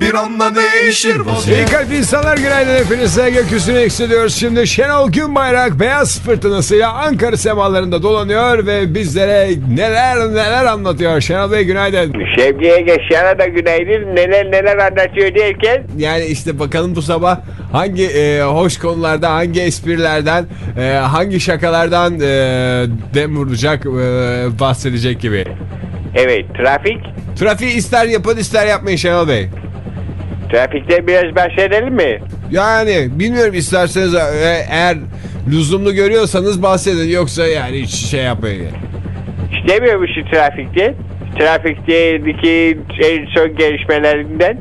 bir anda değişir İyi vaziyet kalp insanlar günaydın hepinize gökyüzüne yükseliyoruz. Şimdi Şenol Günbayrak beyaz fırtınasıyla Ankara semalarında dolanıyor ve bizlere neler neler anlatıyor. Şenol Bey günaydın. Şevki'ye geçene de günaydın neler neler anlatıyor derken Yani işte bakalım bu sabah hangi e, hoş konularda, hangi esprilerden, e, hangi şakalardan e, dem vuracak, e, bahsedecek gibi. evet trafik Trafiği ister yapın ister yapmayın Şenol Bey. Trafikte biraz bahsedelim mi? Yani bilmiyorum isterseniz e, eğer lüzumlu görüyorsanız bahsedin yoksa yani hiç şey yapmayın. İstemiyor musun trafikte? Trafikteki en son gelişmelerinden.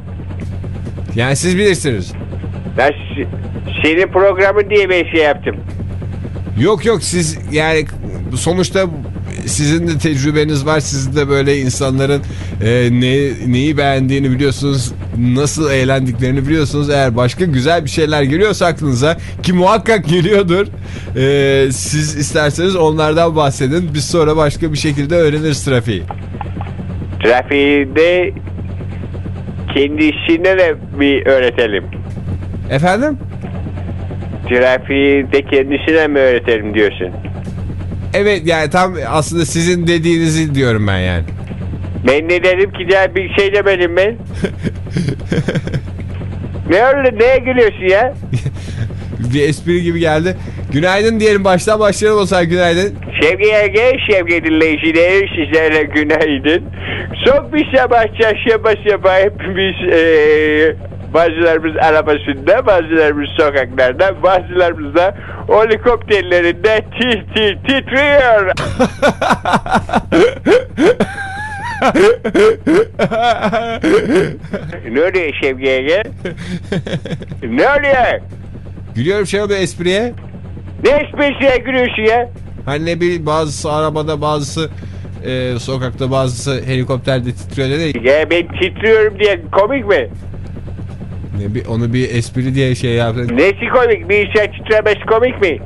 Yani siz bilirsiniz. Ben senin programı diye bir şey yaptım. Yok yok siz yani sonuçta sizin de tecrübeniz var. Siz de böyle insanların e, ne, neyi beğendiğini biliyorsunuz. Nasıl eğlendiklerini biliyorsunuz. Eğer başka güzel bir şeyler geliyorsa aklınıza ki muhakkak geliyordur. e, siz isterseniz onlardan bahsedin. Biz sonra başka bir şekilde öğreniriz trafiği. Trafiğinde kendisine de bir öğretelim. Efendim? Trafiği de kendisine mi öğretelim diyorsun? Evet yani tam aslında sizin dediğinizi diyorum ben yani. Ben ne dedim ki daha bir şey demedim ben. ne oldu neye gülüyorsun ya? bir espri gibi geldi. Günaydın diyelim baştan başlayalım o zaman günaydın. Sevgili Ege, sevgili dinleyiciler sizlere günaydın. Son bir sabah çarşamba sabah hepimiz eee bazılarımız arabasında, bazılarımız sokaklarda, bazılarımız da helikopterlerinde tir tir titriyor. ne oluyor Sevgili Ege? ne oluyor? Gülüyorum şey bir espriye. Ne esprisiye gülüyorsun ya? Hani ne bileyim bazısı arabada bazısı e, sokakta bazısı helikopterde titriyor dedi. Ya ben titriyorum diye komik mi? Ne, bir, onu bir espri diye şey yaptım. Nesi komik? Bir insan titremesi komik mi?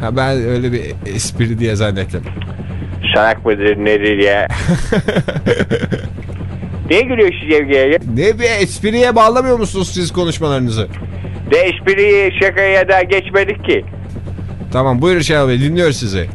Ha, ben öyle bir espri diye zannettim. Salak mıdır nedir ya? Niye gülüyorsun Sevgi'ye? Ne bir espriye bağlamıyor musunuz siz konuşmalarınızı? De espriyi şakaya daha geçmedik ki. Tamam buyurun Şenol Bey dinliyoruz sizi.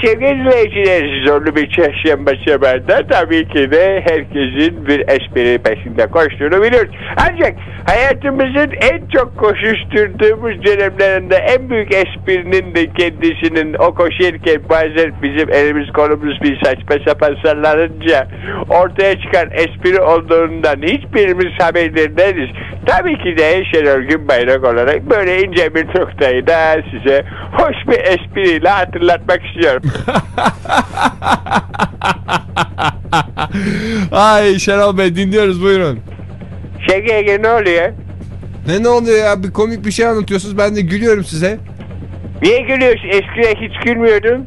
Sevgili dinleyiciler zorlu bir çarşamba sabahında tabii ki de herkesin bir espri peşinde koştuğunu biliyoruz. Ancak hayatımızın en çok koşuşturduğumuz dönemlerinde en büyük esprinin de kendisinin o koşarken bazen bizim elimiz kolumuz bir saçma sapan sallanınca ortaya çıkan espri olduğundan hiçbirimiz haberlerindeyiz. Tabii ki de Şenol Günbayrak olarak böyle ince bir noktayı da size hoş bir espriyle hatırlatmak istiyorum. Ay Şenol Bey dinliyoruz buyurun. Şege Ege ne oluyor? Ne ne oluyor ya bir komik bir şey anlatıyorsunuz ben de gülüyorum size. Niye gülüyorsun? Eskiden hiç gülmüyordun.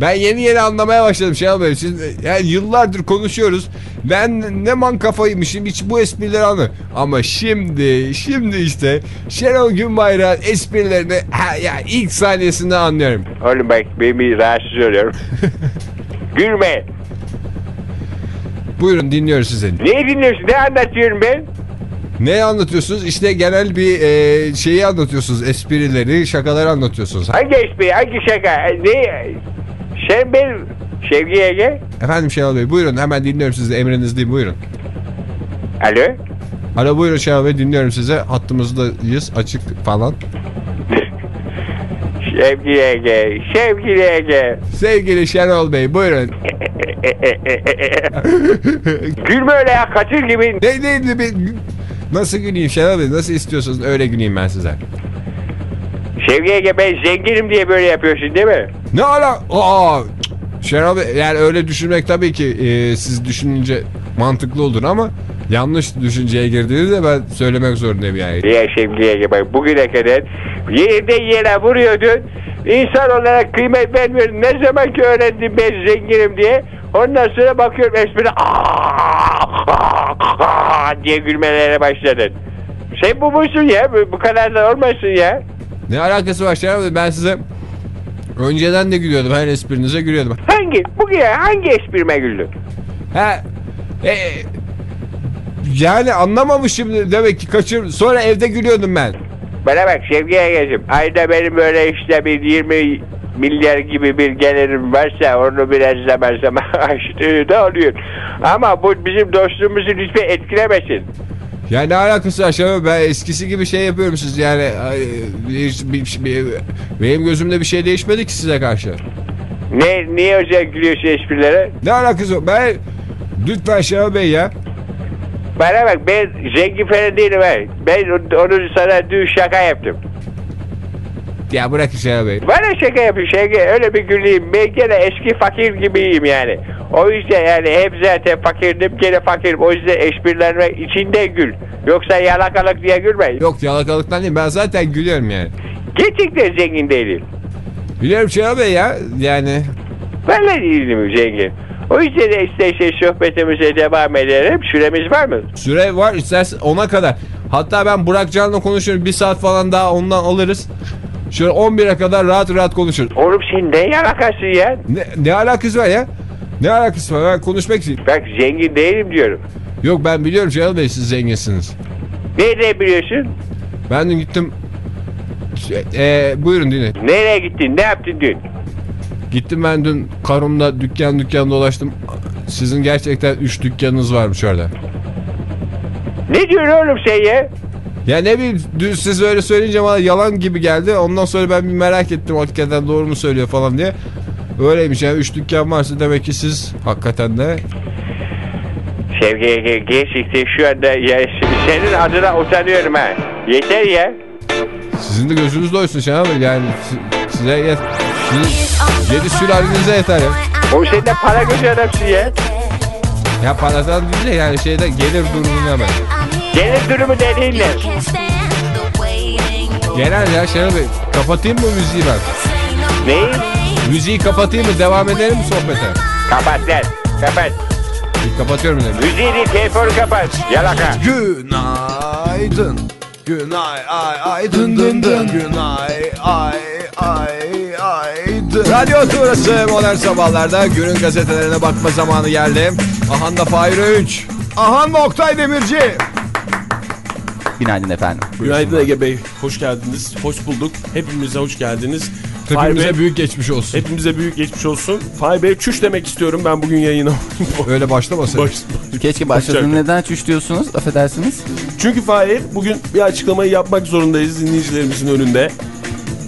Ben yeni yeni anlamaya başladım Şenol Bey. Siz, yani yıllardır konuşuyoruz. Ben ne man kafaymışım hiç bu esprileri anı. Ama şimdi, şimdi işte Şenol Günbayrak'ın esprilerini ha, ya ilk saniyesinde anlıyorum. Oğlum bak ben bir rahatsız oluyorum. Gülme. Buyurun dinliyoruz sizi. Niye dinliyorsun? Ne anlatıyorum ben? Ne anlatıyorsunuz? İşte genel bir e, şeyi anlatıyorsunuz. Esprileri, şakaları anlatıyorsunuz. Hangi espri? Hangi şaka? Ne? Sen benim Şevki Ege. Efendim Şenol Bey buyurun hemen dinliyorum sizi. Emrinizdeyim buyurun. Alo? Alo buyurun Şenol Bey dinliyorum size. Hattımızdayız açık falan. Şevki Ege. Şevki Ege. Sevgili Şenol Bey buyurun. Gülme öyle ya kaçır gibi. Ne neydi bir... Nasıl güleyim Şenol Bey? Nasıl istiyorsunuz? Öyle güleyim ben size. Şevki Ege ben zenginim diye böyle yapıyorsun değil mi? Ne ala... Aa, Şenol Bey yani öyle düşünmek tabii ki e, siz düşününce mantıklı olur ama yanlış düşünceye girdiğini de ben söylemek zorundayım yani. Ya şimdiye gibi bugüne kadar yerinde yere vuruyordun. İnsan olarak kıymet vermiyordun. Ne zaman ki öğrendim ben zenginim diye. Ondan sonra bakıyorum espri diye gülmelere başladın. Sen bu musun ya? Bu, bu kadar da olmasın ya. Ne alakası var Şenol Bey ben size önceden de gülüyordum her esprinize gülüyordum. Hangi? Bugün hangi esprime güldün? Ha, e, yani anlamamışım demek ki kaçır. Sonra evde gülüyordum ben. Bana bak Şevki Ege'cim. Ayda benim böyle işte bir 20 milyar gibi bir gelirim varsa onu biraz zaman zaman açtığı da oluyor. Ama bu bizim dostluğumuzu lütfen etkilemesin. Ya ne alakası var Şenol? Ben eskisi gibi şey yapıyorum siz yani benim gözümde bir şey değişmedi ki size karşı. Ne, niye özel gülüyorsun esprilere? Ne alakası var? Ben lütfen Şenol Bey ya. Bana bak ben zengin falan değilim ha. Ben onu sana dün şaka yaptım. Ya bırakın Şenol Bey. Bana şaka yapıyor şaka öyle bir güleyim. Ben gene eski fakir gibiyim yani. O yüzden yani hep zaten fakirdim gene fakirim. O yüzden esprilerime içinde gül. Yoksa yalakalık diye gülme. Yok yalakalıktan değil ben zaten gülüyorum yani. Gerçekten zengin değilim. Biliyorum Şenol Bey ya yani. Ben de değilim zengin. O yüzden de işte sohbetimize devam edelim. Süremiz var mı? Süre var istersen ona kadar. Hatta ben Burak Can'la konuşuyorum. Bir saat falan daha ondan alırız. Şöyle 11'e kadar rahat rahat konuşuruz. Oğlum sen ne yalakasın ya? Ne, ne alakası var ya? Ne alakası var? Ben konuşmak için. Bak zengin değilim diyorum. Yok ben biliyorum Şenol Bey siz zenginsiniz. Nereye biliyorsun? Ben dün gittim. Ee, buyurun dinle. Nereye gittin? Ne yaptın dün? Gittim ben dün karımda dükkan dükkan dolaştım. Sizin gerçekten 3 dükkanınız varmış orada. Ne diyorsun oğlum sen ya? Ya ne bileyim dün siz öyle söyleyince bana yalan gibi geldi. Ondan sonra ben bir merak ettim hakikaten doğru mu söylüyor falan diye. Öyleymiş yani 3 dükkan varsa demek ki siz hakikaten de Sevgi gerçekten şu anda ya, senin adına utanıyorum ha. Yeter ya. sizin de gözünüz doysun Şenol Bey yani si- size yet sizin yedi sülalenize yeter ya. Oğlum sen de para göz adamsın ya. Ya paradan değil de yani şeyde gelir durumuna hemen. Gelir durumu dediğinle. Genel ya Şenol Bey kapatayım mı müziği ben? Neyi? Müziği kapatayım mı devam edelim mi sohbete? Kapat lan. Kapat. Bir kapatıyorum dedim. Müziği değil telefonu kapat. Yalaka. Günaydın. Günay ay ay dın dın dın. Günay ay ay ay dın. Radyo Turası Modern Sabahlar'da günün gazetelerine bakma zamanı geldi. Ahanda Fahir Öğünç. Ahanda Oktay Demirci. Günaydın efendim. Günaydın Ege Bey. Hoş geldiniz. Hoş bulduk. Hepimize hoş geldiniz. Hepimize büyük geçmiş olsun. hepimize büyük geçmiş olsun. Fahir Bey çüş demek istiyorum ben bugün yayına. Öyle başlamasın. Baş- Keşke Hoşçakalın. neden çüş diyorsunuz? Affedersiniz. Çünkü Fahir bugün bir açıklamayı yapmak zorundayız dinleyicilerimizin önünde.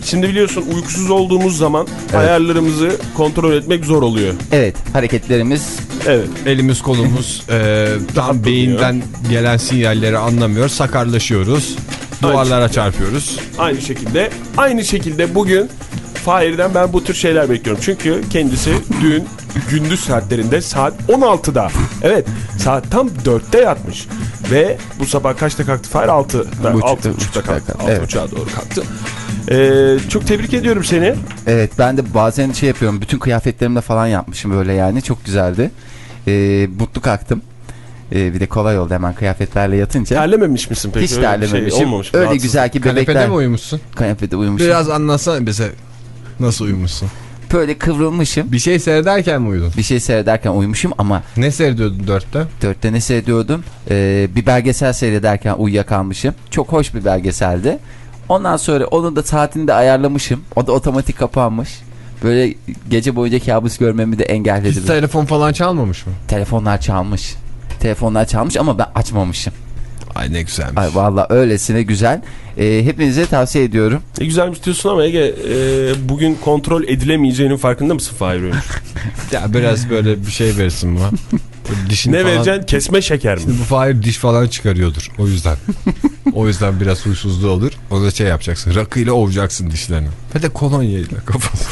Şimdi biliyorsun uykusuz olduğumuz zaman ayarlarımızı kontrol etmek zor oluyor. Evet hareketlerimiz Evet. Elimiz kolumuz e, tam beyinden gelen sinyalleri anlamıyor. Sakarlaşıyoruz. Duvarlara çarpıyoruz. Aynı şekilde aynı şekilde bugün Fahir'den ben bu tür şeyler bekliyorum. Çünkü kendisi dün gündüz saatlerinde saat 16'da evet saat tam 4'te yatmış. Ve bu sabah kaçta kalktı Fahir? 6. Buçukta, 6.30'da buçukta kalktı. kalktı, 6.30'a doğru kalktı. Ee, çok tebrik ediyorum seni. evet ben de bazen şey yapıyorum. Bütün kıyafetlerimde falan yapmışım böyle yani. Çok güzeldi. Ee, mutlu kalktım. Ee, bir de kolay oldu hemen kıyafetlerle yatınca. Terlememiş misin peki? Hiç bir terlememişim. Şey olmamış. Öyle rahatsız. güzel ki Kanepede bebekler. mi uyumuşsun? Kanepede uyumuşum. Biraz anlatsana bize nasıl uyumuşsun. Böyle kıvrılmışım. Bir şey seyrederken mi uyudun? Bir şey seyrederken uyumuşum ama Ne seyrediyordun dörtte? dörtte ne seyrediyordum? Ee, bir belgesel seyrederken uyuyakalmışım. Çok hoş bir belgeseldi. Ondan sonra onun da saatini de ayarlamışım. O da otomatik kapanmış. Böyle gece boyunca kabus görmemi de engelledi. Hiç telefon falan çalmamış mı? Telefonlar çalmış. Telefonlar çalmış ama ben açmamışım. Ay ne güzelmiş. Ay valla öylesine güzel. Ee, hepinize tavsiye ediyorum. Ne güzelmiş diyorsun ama Ege e, bugün kontrol edilemeyeceğinin farkında mısın Fahir? Ya biraz böyle bir şey verirsin bana. Dişini ne falan... vereceksin? Kesme şeker mi? Şimdi bu Fahir diş falan çıkarıyordur. O yüzden. o yüzden biraz huysuzluğu olur. O da şey yapacaksın. Rakıyla ovacaksın dişlerini. Ve de kolonyayla kafası.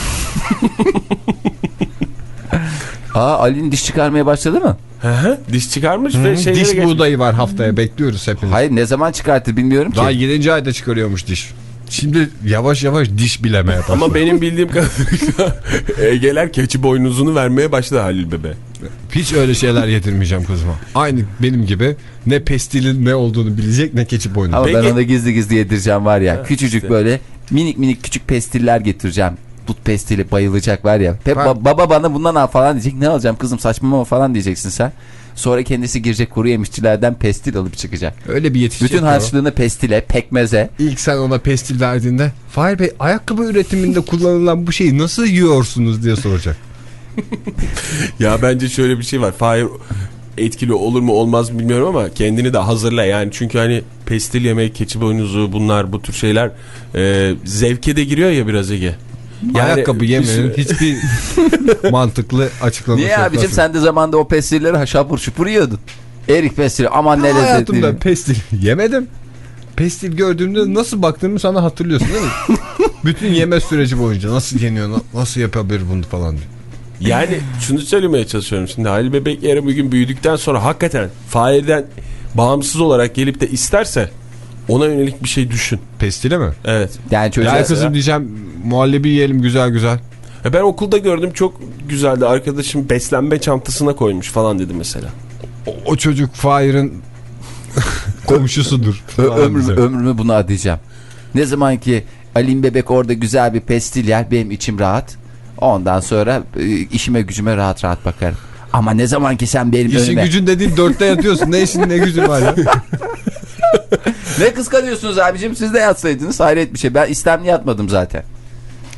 Aa Ali'nin diş çıkarmaya başladı mı? Hı hı, Diş çıkarmış ve şeylere Diş geçmiş. buğdayı var haftaya bekliyoruz hepiniz. Hayır ne zaman çıkartır bilmiyorum ki. Daha 7. ayda çıkarıyormuş diş. Şimdi yavaş yavaş diş bilemeye başladı. Ama benim bildiğim kadarıyla Ege'ler keçi boynuzunu vermeye başladı Halil Bebe. Hiç öyle şeyler yedirmeyeceğim kızıma. Aynı benim gibi ne pestilin ne olduğunu bilecek ne keçi boynu. Ama ben Peki- ona gizli gizli yedireceğim var ya. küçücük böyle minik minik küçük pestiller getireceğim. Pestili bayılacak var ya. Hep ba- baba bana bundan al falan diyecek. Ne alacağım kızım saçmalama falan diyeceksin sen. Sonra kendisi girecek kuru yemişçilerden pestil alıp çıkacak. Öyle bir yetişecek. Bütün ki o. harçlığını pestile, pekmeze. İlk sen ona pestil verdiğinde Fahir Bey ayakkabı üretiminde kullanılan bu şeyi nasıl yiyorsunuz diye soracak. Ya bence şöyle bir şey var. Fahir etkili olur mu olmaz mı bilmiyorum ama kendini de hazırla yani. Çünkü hani pestil yemek, keçi boynuzu bunlar bu tür şeyler e, zevke de giriyor ya biraz Ege. Yani ayakkabı yemenin hiçbir mantıklı açıklaması Niye yok. abicim Nasıl? sen de zamanda o pestilleri ha- şapur şupur yiyordun. Erik pestili aman ne Ben hayatımda lezzetli. pestil yemedim. Pestil gördüğümde nasıl baktığımı sana hatırlıyorsun değil mi? Bütün yeme süreci boyunca nasıl yeniyor, na- nasıl yapabilir bunu falan diye. Yani şunu söylemeye çalışıyorum şimdi Halil Bebek yarın bir gün büyüdükten sonra hakikaten Fahir'den bağımsız olarak gelip de isterse ona yönelik bir şey düşün. Pestile mi? Evet. Yani çocuğa Gel kızım diyeceğim muhallebi yiyelim güzel güzel. E Ben okulda gördüm çok güzeldi. Arkadaşım beslenme çantasına koymuş falan dedi mesela. O, o çocuk Fahir'in komşusudur. Ömrümü, ömrümü buna adayacağım. Ne zaman ki Alim Bebek orada güzel bir pestil yer benim içim rahat. Ondan sonra e, işime gücüme rahat rahat bakarım. Ama ne zaman ki sen benim İşin önüme... gücün dediğin dörtte yatıyorsun. Ne işin ne gücün var ya. Ne kıskanıyorsunuz abicim siz de yatsaydınız hayret bir şey. Ben istemli yatmadım zaten.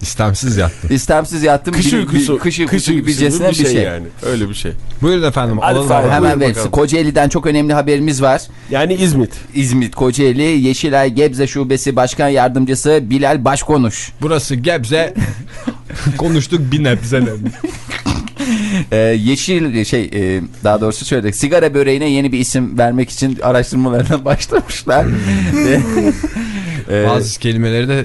İstemsiz yattın. İstemsiz yattım. Kış bir- uykusu. bir- Kış uykusu kış gibicesine gibi bir şey. yani. Öyle bir şey. Buyurun efendim. Hadi alalım abi. Hemen bakalım. Kocaeli'den çok önemli haberimiz var. Yani İzmit. İzmit, Kocaeli, Yeşilay, Gebze Şubesi Başkan Yardımcısı Bilal Başkonuş. Burası Gebze. Konuştuk bir nebze. Ee, yeşil şey e, daha doğrusu şöyle sigara böreğine yeni bir isim vermek için araştırmalarına başlamışlar. Ve, e, Bazı kelimeleri de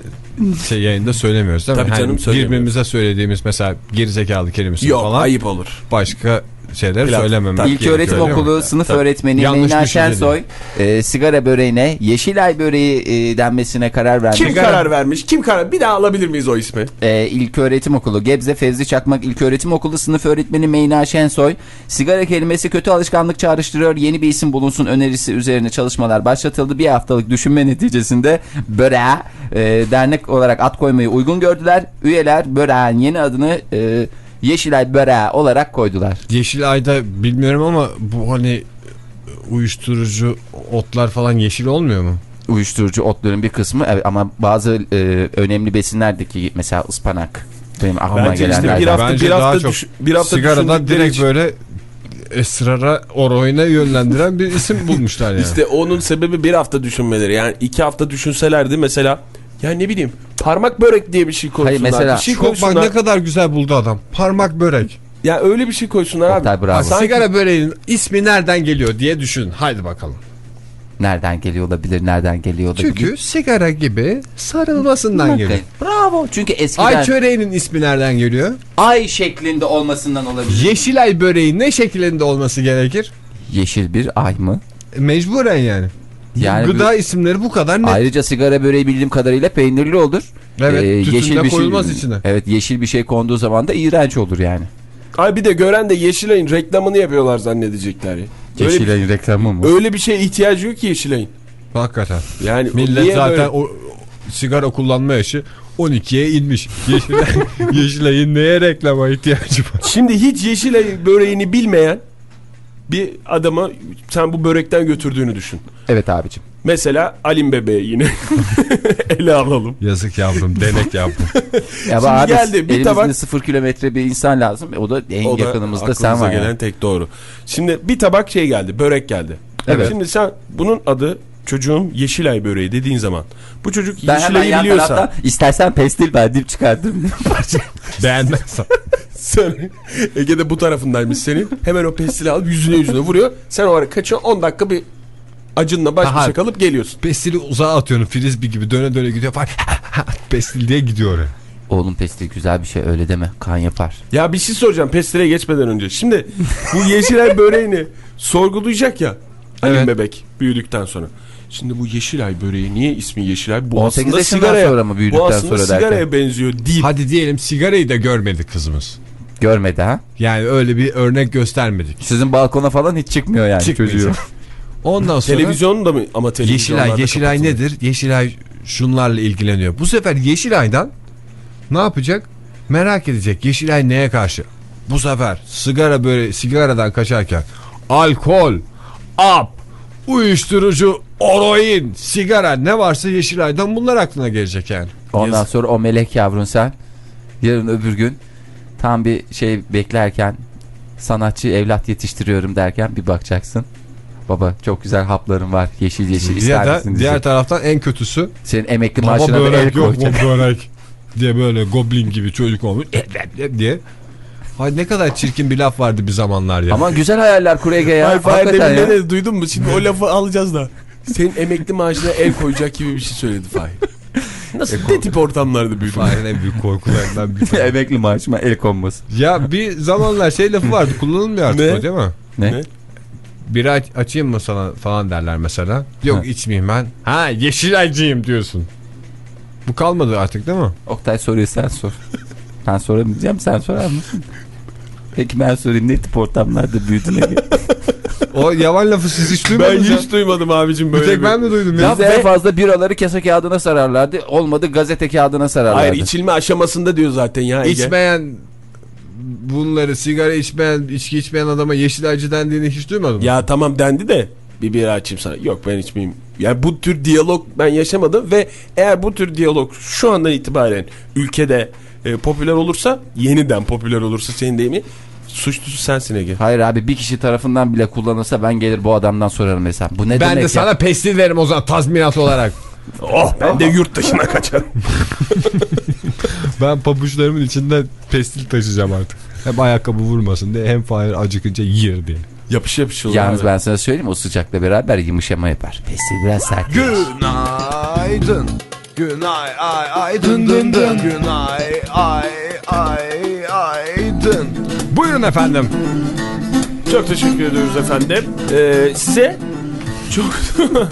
şey yayında söylemiyoruz değil mi? Tabii canım, söylemiyoruz. Birbirimize söylediğimiz mesela gerizekalı kelimesi Yok falan. ayıp olur. Başka şeyleri söylememek Tabii. İlk öğretim okulu sınıf Tabii. öğretmeni Meyna düşünce Şensoy e, sigara böreğine Yeşilay böreği e, denmesine karar verdi. Kim karar vermiş? Kim karar? Bir daha alabilir miyiz o ismi? e, İlköğretim Okulu Gebze Fevzi Çakmak İlköğretim Okulu sınıf öğretmeni Meyna Şensoy sigara kelimesi kötü alışkanlık çağrıştırıyor yeni bir isim bulunsun önerisi üzerine çalışmalar başlatıldı bir haftalık düşünme neticesinde böreğe e, dernek olarak ad koymayı uygun gördüler üyeler böreğin yeni adını e, Yeşilay böreği olarak koydular Yeşilay'da bilmiyorum ama bu hani uyuşturucu otlar falan yeşil olmuyor mu? uyuşturucu otların bir kısmı evet, ama bazı e, önemli besinlerdeki mesela ıspanak benim aklıma Bence işte gelenlerden. bir hafta, Bence bir daha hafta, çok düş- bir hafta Sigaradan direkt için- böyle esrara oroyuna yönlendiren bir isim bulmuşlar yani. İşte onun sebebi bir hafta düşünmeleri. Yani iki hafta düşünselerdi mesela ya ne bileyim parmak börek diye bir şey koysunlar. mesela- bir şey Çok bak ne kadar güzel buldu adam. Parmak börek. Ya öyle bir şey koysunlar abi. Oktay, bravo. Sanki- Sigara böreğinin ismi nereden geliyor diye düşün. Haydi bakalım. Nereden geliyor olabilir, nereden geliyor olabilir. Çünkü sigara gibi sarılmasından geliyor. Bravo. Çünkü eskiden Ay ay, çöreğinin ismi nereden geliyor? şeklinde olmasından olabilir. Yeşilay böreği ne şekilde olması gerekir? Yeşil bir ay mı? Mecburen yani. Yani Gıda isimleri bu kadar net. Ayrıca sigara böreği bildiğim kadarıyla peynirli olur. Evet, tütün de bir koyulmaz şey, içine. Evet yeşil bir şey konduğu zaman da iğrenç olur yani. Ay bir de gören de Yeşilay'ın reklamını yapıyorlar zannedecekler Yeşilay'ın reklamı mı? öyle bir şeye ihtiyacı yok ki Yeşilay'ın. Hakikaten. Yani Millet zaten böyle- o, sigara kullanma yaşı 12'ye inmiş. Yeşilay, Yeşilay'ın neye reklama ihtiyacı var? Şimdi hiç Yeşilay böreğini bilmeyen bir adama sen bu börekten götürdüğünü düşün. Evet abicim. Mesela Alim Bebe'ye yine ele alalım. Yazık yavrum, denek yavrum. Ya Şimdi abi, geldi, bir tabak- sıfır kilometre bir insan lazım. O da en O da yakınımızda sen var. gelen yani. tek doğru. Şimdi bir tabak şey geldi, börek geldi. Evet. Şimdi sen bunun adı çocuğum Yeşilay böreği dediğin zaman bu çocuk Ben Yeşilay'ı biliyorsa istersen pestil deyip çıkardım. Beğenmezsen. sen Ege'de bu tarafındaymış senin. Hemen o pestili alıp yüzüne yüzüne vuruyor. Sen o ara kaçıyorsun 10 dakika bir acınla baş başa kalıp geliyorsun. Pestili uzağa atıyorsun frisbee gibi döne döne gidiyor falan. Pestil diye gidiyor oraya. Oğlum pestil güzel bir şey öyle deme. Kan yapar. Ya bir şey soracağım pestire geçmeden önce. Şimdi bu Yeşilay böreğini sorgulayacak ya. Ali Evet. bebek büyüdükten sonra. Şimdi bu Yeşilay böreği niye ismi Yeşilay? Bu 18 aslında sigaraya, sonra mı büyüdükten bu aslında sonra derken? sigaraya benziyor deyip. Hadi diyelim sigarayı da görmedi kızımız. Görmedi ha. Yani öyle bir örnek göstermedik. Sizin balkona falan hiç çıkmıyor yani Çıkmayacak. çocuğu. Ondan sonra Televizyonda mı ama televizyonlarda Yeşilay, Yeşilay nedir? Yeşilay şunlarla ilgileniyor. Bu sefer Yeşilay'dan ne yapacak? Merak edecek. Yeşilay neye karşı? Bu sefer sigara böyle sigaradan kaçarken alkol, ap, uyuşturucu, oroin, sigara ne varsa Yeşilay'dan bunlar aklına gelecek yani. Ondan Yazık. sonra o melek yavrun sen yarın öbür gün tam bir şey beklerken sanatçı evlat yetiştiriyorum derken bir bakacaksın. Baba çok güzel haplarım var yeşil yeşil ister Ya da misin diğer taraftan en kötüsü Senin emekli maaşına da el börek yok mu börek diye böyle goblin gibi çocuk olmuş diye. Ay ne kadar çirkin bir laf vardı bir zamanlar ya. Ama güzel hayaller kur Ege ya. Ay Fahir Hakikaten demin ya. ne dedi duydun mu? Şimdi o lafı alacağız da. Senin emekli maaşına el koyacak gibi bir şey söyledi Fahir. Nasıl ne tip ortamlarda büyüdün? Fahir'in en büyük korkularından biri. emekli maaşıma el konması. Ya bir zamanlar şey lafı vardı kullanılmıyor artık Ne? o değil mi? Ne? Ne? Biri aç- açayım mı sana falan derler mesela. Yok Ha. içmeyeyim ben. Ha yeşilaycıyım diyorsun. Bu kalmadı artık değil mi? Oktay soruyu sen sor. Ben soramayacağım sen sorar mısın? Peki ben sorayım ne tip ortamlarda büyüdün Ege? O yavan lafı siz hiç Ben duymadınız ya. hiç duymadım abicim Bir böyle tek ben mi duydum ya? Biz de en fazla biraları kese kağıdına sararlardı. Olmadı gazete kağıdına sararlardı. Hayır içilme aşamasında diyor zaten ya Ege. İçmeyen bunları sigara içmeyen, içki içmeyen adama yeşilaycı dendiğini hiç duymadın mı? Ya tamam dendi de bir bira açayım sana. Yok ben içmeyeyim. Yani bu tür diyalog ben yaşamadım ve eğer bu tür diyalog şu andan itibaren ülkede e, popüler olursa yeniden popüler olursa senin deyimin suçlusu sensin Ege. Hayır abi bir kişi tarafından bile kullanılsa ben gelir bu adamdan sorarım mesela. Bu ne ben demek de ya? sana pestil veririm o zaman tazminat olarak. Oh ben de yurt dışına kaçarım. Ben pabuçlarımın içinde pestil taşıyacağım artık. Hem ayakkabı vurmasın diye hem Fahir acıkınca yer diye. yapış yapış olur. Yalnız abi. ben sana söyleyeyim o sıcakla beraber yumuşama yapar. Pestil biraz sert. Günaydın. Günay ay ay dın dın dın. Günay ay ay ay dın. Buyurun efendim. Çok teşekkür ediyoruz efendim. Ee, size çok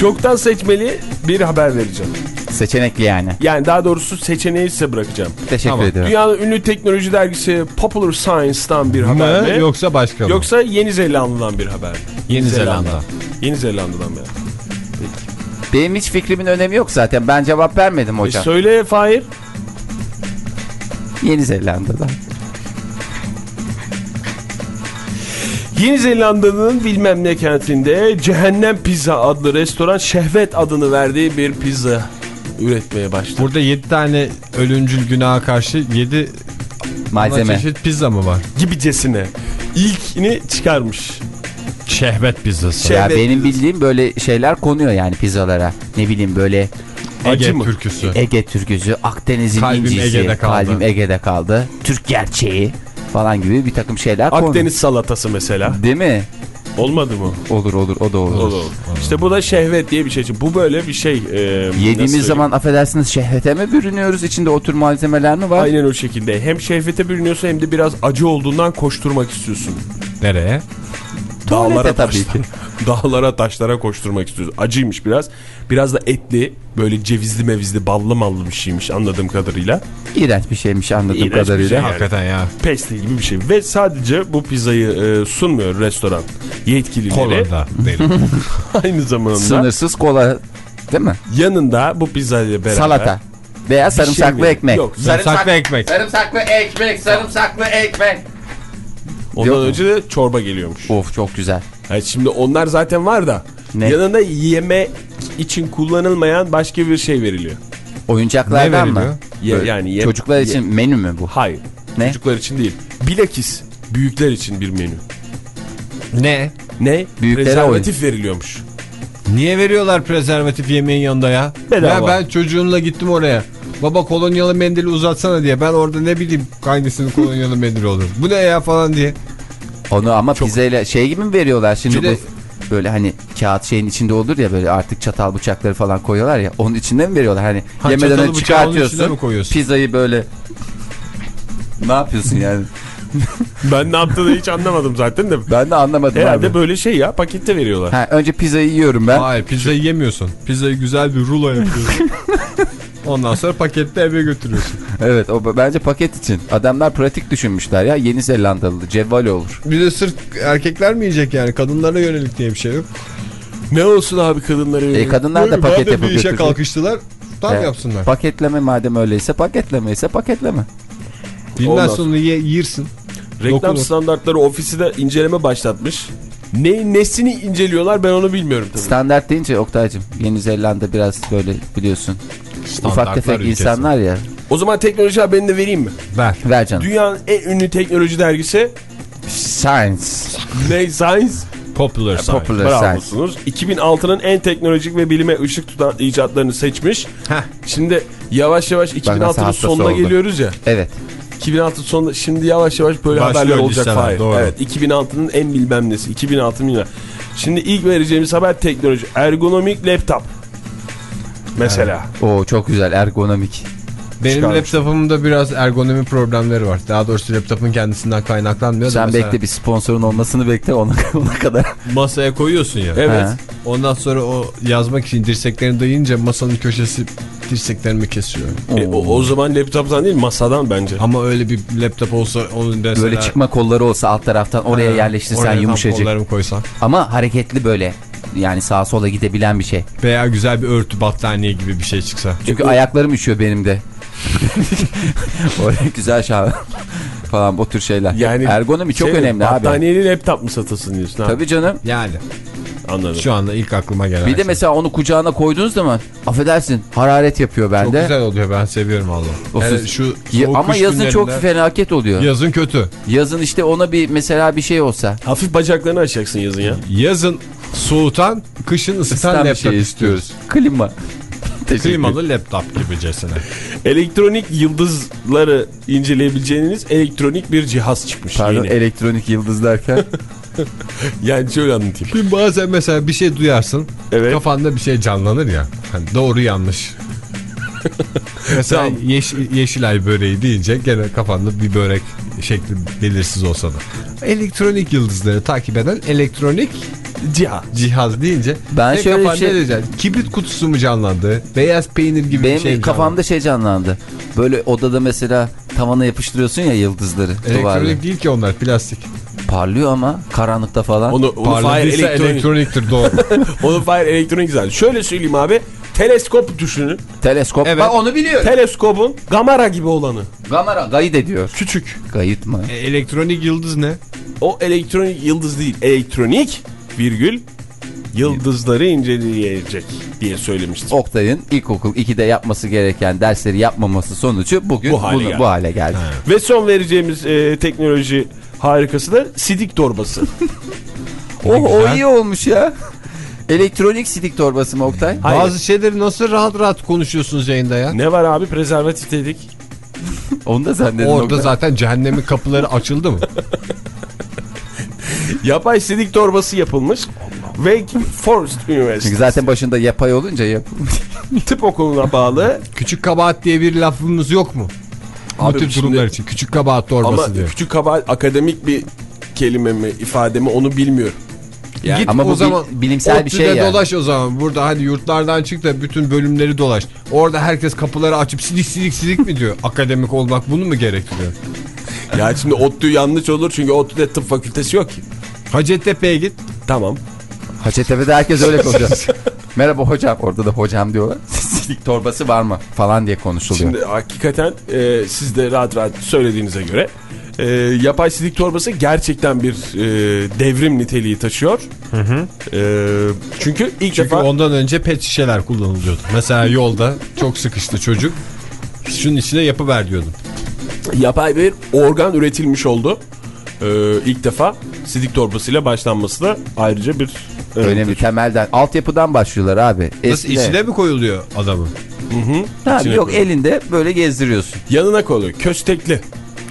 çoktan seçmeli bir haber vereceğim. Seçenekli yani. Yani daha doğrusu seçeneği size bırakacağım. Teşekkür Tamam. ediyorum. Dünyanın ünlü teknoloji dergisi Popular Science'dan bir haber Mı mi? yoksa başka mı? Yoksa Yeni Zelanda'dan bir haber mi? Yeni Zelanda. Yeni Zelanda'dan bir haber. Benim hiç fikrimin önemi yok zaten. Ben cevap vermedim E hocam. söyle Fahir. Yeni Zelanda'da. Yeni Zelanda'nın bilmem ne kentinde Cehennem Pizza adlı restoran şehvet adını verdiği bir pizza üretmeye başladı. Burada 7 tane ölümcül günaha karşı 7 Malzeme. çeşit pizza mı var? Gibicesine. İlkini çıkarmış. Şehvet pizzası. Şey- Ya benim bildiğim böyle şeyler konuyor yani pizzalara. Ne bileyim böyle Acı Ege mı? türküsü. Ege türküsü, Akdeniz'in Kalbim incisi, Ege'de kaldı. kalbim Ege'de kaldı. Türk gerçeği falan gibi bir takım şeyler konu. Akdeniz salatası mesela. Değil mi? Olmadı mı? Olur olur o da olur. Olur. İşte bu da şehvet diye bir şey. Bu böyle bir şey. e, Yediğimiz zaman affedersiniz şehvete mi bürünüyoruz? İçinde o tür malzemeler mi var? Aynen o şekilde. Hem şehvete bürünüyorsun hem de biraz acı olduğundan koşturmak istiyorsun. Nereye? Tuvalete tabii taşlara, ki. dağlara taşlara koşturmak istiyorsun. Acıymış biraz. Biraz da etli, böyle cevizli mevizli, ballı mallı bir şeymiş anladığım kadarıyla. İğrenç bir şeymiş anladığım İğrenç bir kadarıyla. şey yani. Hakikaten ya. Pestil gibi bir şey. Ve sadece bu pizzayı e, sunmuyor restoran yetkilileri. Kolada. Aynı zamanda Sınırsız kola değil mi? yanında bu pizzayla beraber Salata. Veya şey sarımsaklı mi? ekmek. Yok. Sarımsaklı ekmek. Sarımsaklı ekmek, sarımsaklı ekmek. Ondan Yok mu? önce de çorba geliyormuş. Of çok güzel. Yani şimdi onlar zaten var da Ne? yanında yeme için kullanılmayan başka bir şey veriliyor. Oyuncaklardan mı? Ye- Böyle yani ye- Çocuklar ye- için menü mü bu? Hayır. Ne? Çocuklar için değil. Bilakis büyükler için bir menü. Ne? Ne? Büyüklere Prezervatif veriliyormuş. Niye veriyorlar prezervatif yemeğin yanında ya? Bedava. Ya ben çocuğumla gittim oraya. Baba kolonyalı mendili uzatsana diye. Ben orada ne bileyim hangisinin kolonyalı mendili olur. Bu ne ya falan diye. Onu ama pizzayla şey gibi mi veriyorlar şimdi de bu Böyle hani kağıt şeyin içinde olur ya böyle artık çatal bıçakları falan koyuyorlar ya. Onun içinde mi veriyorlar? Hani Ha, yemeden çatalı önce çıkartıyorsun. mi koyuyorsun? Pizzayı böyle ne yapıyorsun yani? Ben ne yaptığını hiç anlamadım zaten de. Ben de anlamadım Herhalde abi. böyle şey ya pakette veriyorlar. Ha, önce pizzayı yiyorum ben. Hayır pizzayı yemiyorsun. Pizzayı güzel bir rulo yapıyorsun. Ondan sonra pakette eve götürüyorsun. Evet o bence paket için. Adamlar pratik düşünmüşler ya. Yeni Zelandalı cevval olur. Bir de sırf erkekler mi yiyecek yani? Kadınlara yönelik diye bir şey yok. Ne olsun abi kadınlara E, yönelik? kadınlar da paket yapıp bir işe götürecek. kalkıştılar. Tam Evet. yapsınlar. Paketleme madem öyleyse paketleme ise paketleme. Bilmez sonra ye, yiyirsin. Reklam dokunur. standartları ofisi de inceleme başlatmış. Ne, nesini inceliyorlar ben onu bilmiyorum tabii. Standart deyince Oktay'cım Yeni Zelanda biraz böyle biliyorsun. Ufak tefek ülkesi. insanlar ya. O zaman teknoloji haberini de vereyim mi? Ver. Ver canım. Dünyanın en ünlü teknoloji dergisi Science. ne? Science. Popular science. Popular Science. Bravosunuz. 2006'nın en teknolojik ve bilime ışık tutan icatlarını seçmiş. Heh. Şimdi yavaş yavaş nasıl 2006'nın hastası sonuna oldu. geliyoruz ya. Evet. 2006 sonunda şimdi yavaş yavaş böyle Başlıyor haberler olacak listeler, doğru. Evet 2006'nın en bilmem nesi 2006 bilmem. Şimdi ilk vereceğimiz haber teknoloji. Ergonomik laptop. Mesela. O çok güzel ergonomik. Benim laptopumda biraz ergonomi problemleri var. Daha doğrusu laptopun kendisinden kaynaklanmıyor Sen mesela bekle bir sponsorun olmasını bekle ona, ona kadar. masaya koyuyorsun ya. Evet. Ha. Ondan sonra o yazmak için dirseklerini dayayınca masanın köşesi dirseklerimi kesiyor. E, o, o zaman laptoptan değil masadan bence. Ama öyle bir laptop olsa onun mesela... Böyle çıkma kolları olsa alt taraftan oraya Ha, yerleştirsen oraya yumuşacık. kollarımı koysam. Ama hareketli böyle. Yani sağa sola gidebilen bir şey. Veya güzel bir örtü battaniye gibi bir şey çıksa. Çünkü ayaklarım üşüyor benim de. Oraya güzel şah falan bu tür şeyler. Yani Ergonomi çok şey önemli abi. Battaniyeli laptop mu satasın diyorsun abi? Tabii canım. Yani Anladım. şu anda ilk aklıma gelen Bir de şey. mesela onu kucağına koyduğunuz zaman affedersin hararet yapıyor Çok bende. güzel oluyor ben seviyorum valla. O siz- şu Ya- ama yazın çok felaket oluyor. Yazın kötü. Yazın işte ona bir mesela bir şey olsa. Hafif bacaklarını açacaksın yazın ya. Yazın soğutan, kışın ısıtan Isıtan bir laptop şey istiyoruz. istiyoruz. Klima. Klimalı laptop gibicesine. Elektronik yıldızları inceleyebileceğiniz elektronik bir cihaz çıkmış Pardon yeni. elektronik yıldız derken. yani şöyle anlatayım. Şimdi bazen mesela bir şey duyarsın. Evet. Kafanda bir şey canlanır ya. Hani doğru yanlış. mesela Tamam. yeş- yeşilay böreği deyince gene kafanda bir börek şekli belirsiz olsa da. Elektronik yıldızları takip eden elektronik Cihaz. cihaz deyince Ben ne şöyle bir şey- ne diyeceksin? Kibrit kutusu mu canlandı? Beyaz peynir gibi Benim bir şey mi kafamda şey canlandı. Böyle odada mesela tavana yapıştırıyorsun ya yıldızları. Elektronik değil ki onlar plastik. Parlıyor ama karanlıkta falan. Onu, onu Parladıysa elektronik. elektroniktir doğru. onu Fahir elektronik güzel. Şöyle söyleyeyim abi. Teleskop düşünün. Teleskop. Evet. Bak onu biliyorum. Teleskopun kamera gibi olanı. Kamera gayet ediyor. Küçük. Gayet mı? E, elektronik yıldız ne? O elektronik yıldız değil. Elektronik virgül yıldızları inceleyecek diye söylemiştim. Oktay'ın ilkokul 2'de yapması gereken dersleri yapmaması sonucu bugün Bu hale hale, geldi. bu hale geldi. Ve son vereceğimiz e, teknoloji harikası da sidik torbası. Oh, o iyi olmuş ya. Elektronik sidik torbası mı Oktay? Hayır. Bazı şeyleri nasıl rahat rahat konuşuyorsunuz yayında ya? ne var abi prezervatif dedik. Onu da zannedin Orada Oktay. zaten cehennemin kapıları açıldı mı? Yapay sidik torbası yapılmış. Wake Forest Çünkü Üniversitesi zaten başında yapay olunca yap. tıp okuluna bağlı Küçük kabahat diye bir lafımız yok mu? Abi Bu tür şimdi- durumlar için. Küçük kabahat torbası ama diye. küçük kabahat akademik bir kelime mi ifade mi onu bilmiyorum. Yani Git Ama o bu zaman bil- bilimsel bir şey yani. dolaş o zaman. Burada hani yurtlardan çık da bütün bölümleri dolaş. Orada herkes kapıları açıp silik silik silik mi diyor? Akademik olmak bunu mu gerektiriyor? ya şimdi ODTÜ yanlış olur çünkü ODTÜ'de tıp fakültesi yok ki. Hacettepe'ye git. Tamam. Hacettepe'de herkes öyle konuşuyor. Merhaba hocam. Orada da hocam diyorlar. sidik torbası var mı? Falan diye konuşuluyor. Şimdi hakikaten e, siz de rahat rahat söylediğinize göre e, yapay sidik torbası gerçekten bir e, devrim niteliği taşıyor. E, çünkü ilk Çünkü defa ondan önce pet şişeler kullanılıyordu. Mesela yolda çok sıkıştı çocuk. Şunun içine yapıver diyordum. yapay bir organ üretilmiş oldu. E, ilk defa sidik torbasıyla başlanması da ayrıca bir Önemli temelden. Altyapıdan başlıyorlar abi. Nasıl içine mi koyuluyor adamın? Ha, içine yok koyuyor. elinde böyle gezdiriyorsun. Yanına koyuluyor. Köstekli.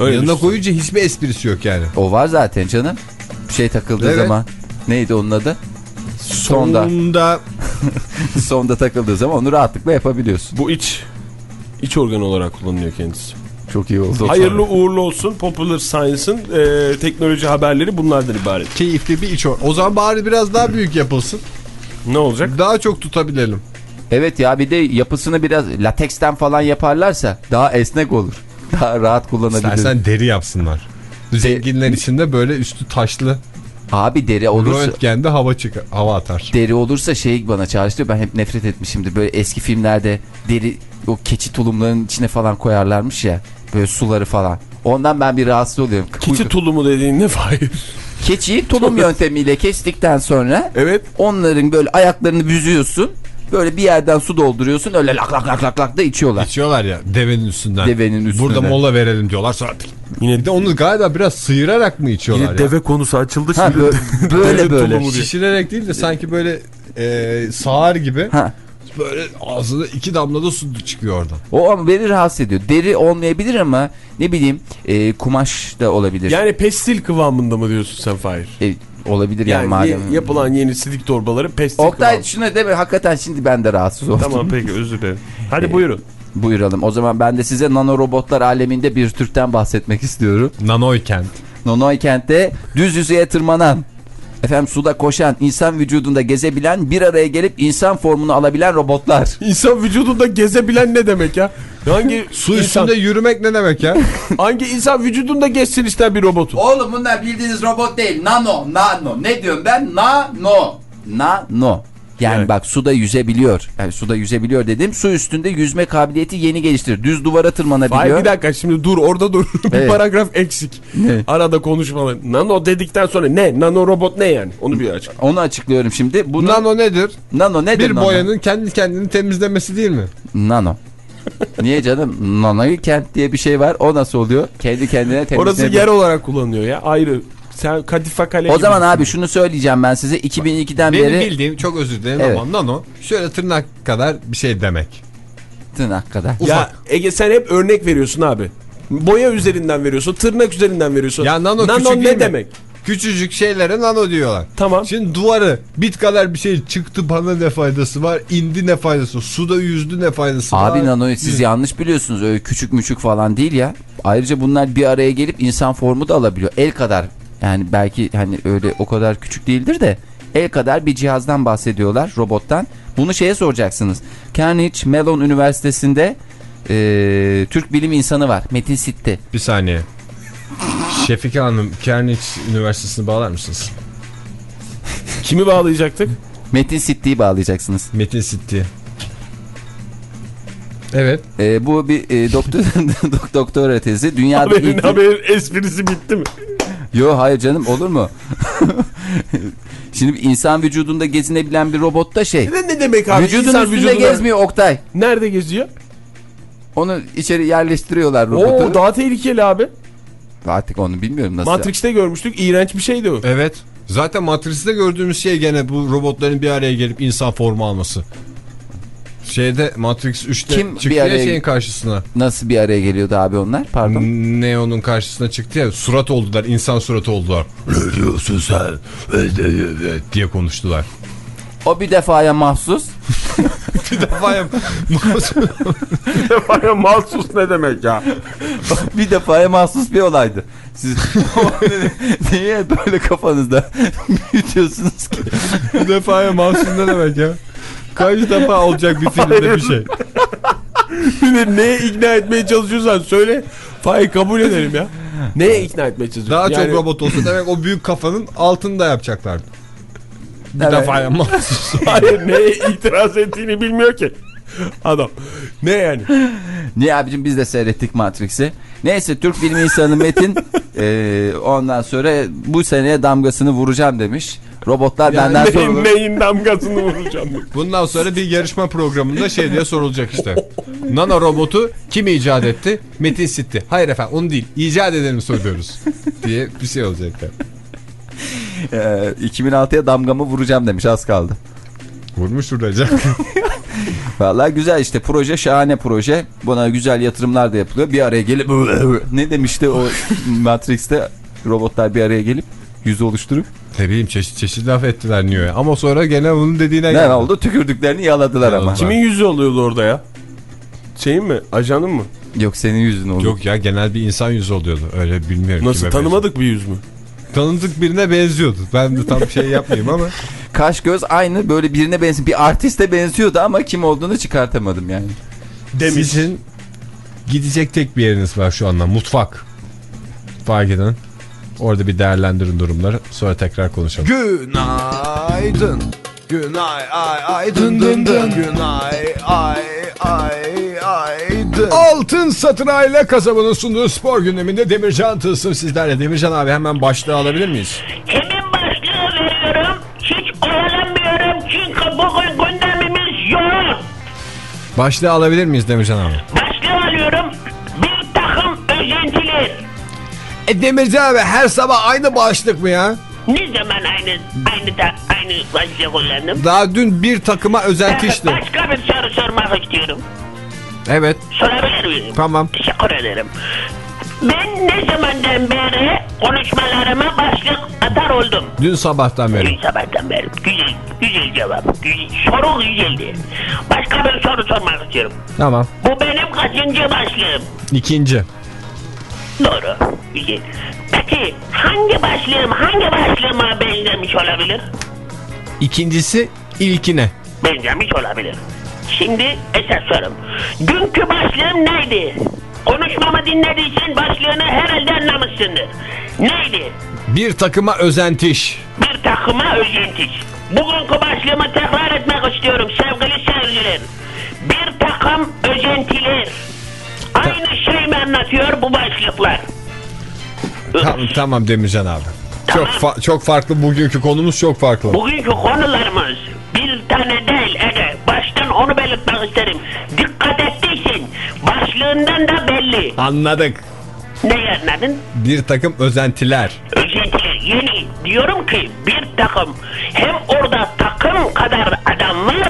Öyle Yanına düşün. koyunca hiçbir esprisi yok yani. O var zaten canım. Bir şey takıldığı Evet. zaman. Neydi onun adı? sonda, Sonda sonda takıldığı zaman onu rahatlıkla yapabiliyorsun. Bu iç iç organ olarak kullanılıyor kendisi. Çok iyi oldu. Hayırlı uğurlu olsun. Popular Science'ın e, teknoloji haberleri bunlardan ibaret. keyifli bir iç or. O zaman bari biraz daha büyük yapılsın. Ne olacak? Daha çok tutabilelim. Evet ya bir de yapısını biraz lateksten falan yaparlarsa daha esnek olur. Daha rahat kullanabilir. İstersen deri yapsınlar. Zenginler içinde böyle üstü taşlı Abi deri olursa röntgende hava çıkar, hava atar. deri olursa şey bana çağrıştırıyor. Ben hep nefret etmişimdir. Böyle eski filmlerde deri o keçi tulumlarının içine falan koyarlarmış ya. Böyle suları falan. Ondan ben bir rahatsız oluyorum. Keçi tulumu dediğin ne Fahir? Keçiyi tulum yöntemiyle kestikten sonra Evet. onların böyle ayaklarını büzüyorsun. Böyle bir yerden su dolduruyorsun. Öyle lak lak lak lak lak da içiyorlar. İçiyorlar ya devenin üstünden. Devenin üstüne. Burada mola verelim diyorlar sonra Yine de onu galiba biraz sıyırarak mı içiyorlar Yine ya? deve konusu açıldı Ha, şimdi. bö- böyle böyle. diye. Şişirerek değil de sanki böyle e, sağır gibi Ha. böyle ağzına iki damla da su çıkıyor oradan. O ama beni rahatsız ediyor. Deri olmayabilir ama ne bileyim e, kumaş da olabilir. Yani pestil kıvamında mı diyorsun sen Fahir? E, olabilir yani, Yani madem. ye- yapılan yeni silik torbaları pestil Oktay kıvamı. şuna deme hakikaten şimdi ben de rahatsız oldum. Tamam peki özür dilerim. Hadi buyurun. Buyuralım. O zaman ben de size nanorobotlar aleminde bir Türk'ten bahsetmek istiyorum. Nanoykent. Nonoy kentte düz yüzeye tırmanan, efendim suda koşan, insan vücudunda gezebilen, bir araya gelip insan formunu alabilen robotlar. İnsan vücudunda gezebilen ne demek ya? Hangi Su insan, üstünde yürümek ne demek ya? hangi insan vücudunda gezsin ister bir robotu? Oğlum bunlar bildiğiniz robot değil. Nano, nano. Ne diyorum ben? Nano. Nano. Yani Evet. bak suda yüzebiliyor. Yani suda yüzebiliyor dedim. Su üstünde yüzme kabiliyeti yeni geliştirir. Düz duvara tırmanabiliyor. Hayır bir dakika şimdi dur orada dur. bir Evet. paragraf eksik. Ne? Arada konuşmalar. Nano dedikten sonra ne? Nano robot ne yani? Onu bir açık. Onu açıklıyorum şimdi. Bunun, nano, Nano nedir? nedir Bir nano? boyanın kendi kendini temizlemesi değil mi? Nano. Niye canım? Nanoyu kent diye bir şey var. O nasıl oluyor? Kendi kendine temizleyebilir. Orası yer olarak kullanılıyor ya ayrı. Sen kadife kale O zaman abi şunu söyleyeceğim ben size. 2002'den Benim beri bildiğim çok özür dilerim Evet. ama nano şöyle tırnak kadar bir şey demek. tırnak kadar. Ya Ufak. Ege sen hep örnek veriyorsun abi. Boya üzerinden veriyorsun, tırnak üzerinden veriyorsun. Ya nano, nano küçük ne değil mi? demek? Küçücük şeylere nano diyorlar. Tamam. Şimdi duvarı bit kadar bir şey çıktı bana ne faydası var indi ne faydası var? suda yüzdü ne faydası var. Abi nanoyu siz yanlış biliyorsunuz. Öyle küçük müçük falan değil ya. Ayrıca bunlar bir araya gelip insan formu da alabiliyor. El kadar. Yani belki hani öyle o kadar küçük değildir de el kadar bir cihazdan bahsediyorlar robottan. Bunu şeye soracaksınız. Carnegie Mellon Üniversitesi'nde eee, Türk bilim insanı var. Metin Sitti. Bir saniye. Şefika Hanım Carnegie Üniversitesi'ni bağlar mısınız? Kimi bağlayacaktık? Metin Sitti'yi bağlayacaksınız. Metin Sitti. Evet. Eee, bu bir eee, doktor dok- doktora tezi. Dünyada Haberin, ilk... haberin esprisi bitti mi? Yo hayır canım olur mu? Şimdi bir insan vücudunda gezinebilen bir robot da şey. Ne, ne demek abi? Vücudun İnsan üstünde vücuduna- gezmiyor Oktay. Nerede geziyor? Onu içeri yerleştiriyorlar robotu. Oo daha tehlikeli abi. Artık onu bilmiyorum nasıl. Matrix'te görmüştük. iğrenç bir şeydi o. Evet. Zaten Matrix'te gördüğümüz şey gene bu robotların bir araya gelip insan formu alması. Şeyde Matrix 3'te Kim çıktı bir ya araya- şeyin karşısına. Nasıl bir araya geliyordu abi onlar? Pardon. Neo'nun karşısına çıktı ya surat oldular insan suratı oldular. Ne diyorsun sen? diye konuştular. O bir defaya mahsus. Bir defa yap. Baya mahsus ne demek ya? bir defaya mahsus bir olaydı. Siz niye böyle kafanızda büyütüyorsunuz ki? bir defaya mahsus ne demek ya? Kaç defa olacak bir filmde bir şey. Bir de neye ikna etmeye çalışıyorsan söyle. Fay kabul ederim ya. Neye ikna etmeye çalışıyorsun? Daha Yani- çok robot olsa demek o büyük kafanın altında yapacaklardı. Bir Evet. defaya mahsus. Hayır neye itiraz ettiğini bilmiyor ki. Adam. Ne yani? Niye abicim biz de seyrettik Matrix'i. Neyse Türk bilim insanı Metin eee, ondan sonra bu seneye damgasını vuracağım demiş. Robotlar Yani benden Neyin, sonra... neyin damgasını vuracağım. Bundan sonra bir yarışma programında şey diye sorulacak işte. Nano robotu kim icat etti? Metin Sitti. Hayır efendim onu değil. İcat edeni soruyoruz. diye bir şey olacak. Eee, 2006'ya damgamı vuracağım demiş az kaldı. Vurmuş vuracak. Vallahi güzel işte proje şahane proje. Buna güzel yatırımlar da yapılıyor. Bir araya gelip ne demişti o Matrix'te robotlar bir araya gelip Yüzü oluşturup. Ne bileyim çeşit çeşit laf ettiler Nio'ya. Ama sonra gene onun dediğine Ne geldi. oldu? Tükürdüklerini yaladılar ama. Kimin yüzü oluyordu orada ya? Şeyin mi? Ajanın mı? Yok senin yüzün oldu. Yok ya genel bir insan yüzü oluyordu. Öyle bilmiyorum. Nasıl kime tanımadık bir yüz mü? benziyor. Tanıdık birine benziyordu. Ben de tam şey yapmayayım ama. Kaş göz aynı böyle birine benziyor. Bir artiste benziyordu ama kim olduğunu çıkartamadım yani. Demiş. Sizin gidecek tek bir yeriniz var şu anda. Mutfak. Fark edin. Orada bir değerlendirin durumları. Sonra tekrar konuşalım. Günaydın. Günay ay ay dın dın dın. Günay ay ay ay dın. Altın Satın Aile kasabının sunduğu spor gündeminde Demircan Tılsım sizlerle. Demircan abi hemen başlığı alabilir miyiz? Hemen başlığı veriyorum. Hiç oyalanmıyorum çünkü bugün gündemimiz yoğun. Başlığı alabilir miyiz Demircan abi? Başlığı E Demircan abi her sabah aynı başlık mı ya? Ne zaman aynı aynı da aynı başlığı kullandım? Daha dün bir takıma özenti Evet, başka bir soru sormak istiyorum. Evet Sorabilir miyim? tamam. Teşekkür ederim. Ben ne zamandan beri konuşmalarıma başlık atar oldum? Dün sabahtan beri. Dün sabahtan beri. Güzel, güzel cevap. Güzel, soru güzeldi. Başka bir soru sormak istiyorum. Tamam. Bu benim kaçıncı başlığım? İkinci. Doğru. Güzel. Peki hangi başlığım hangi başlığıma benzemiş olabilir? İkincisi ilkine. Benzemiş olabilir. Şimdi esas sorum. Dünkü başlığım neydi? Konuşmamı dinlediysen başlığını herhalde anlamışsındır. Neydi? Bir takıma özentiş. Bir takıma özentiş. Bugünkü başlığımı tekrar etmek istiyorum sevgili seyirciler. Bir takım özentiler. Aynı şey mi anlatıyor bu başlıklar? Tamam, tamam Demircan abi. Tamam. Çok fa- çok farklı bugünkü konumuz çok farklı. Bugünkü konularımız bir tane değil Ege. Baştan onu belirtmek isterim. Dikkat ettiysen başlığından da belli. Anladık. Ne anladın? Bir takım özentiler. Özentiler. Yeni diyorum ki bir takım hem orada takım kadar.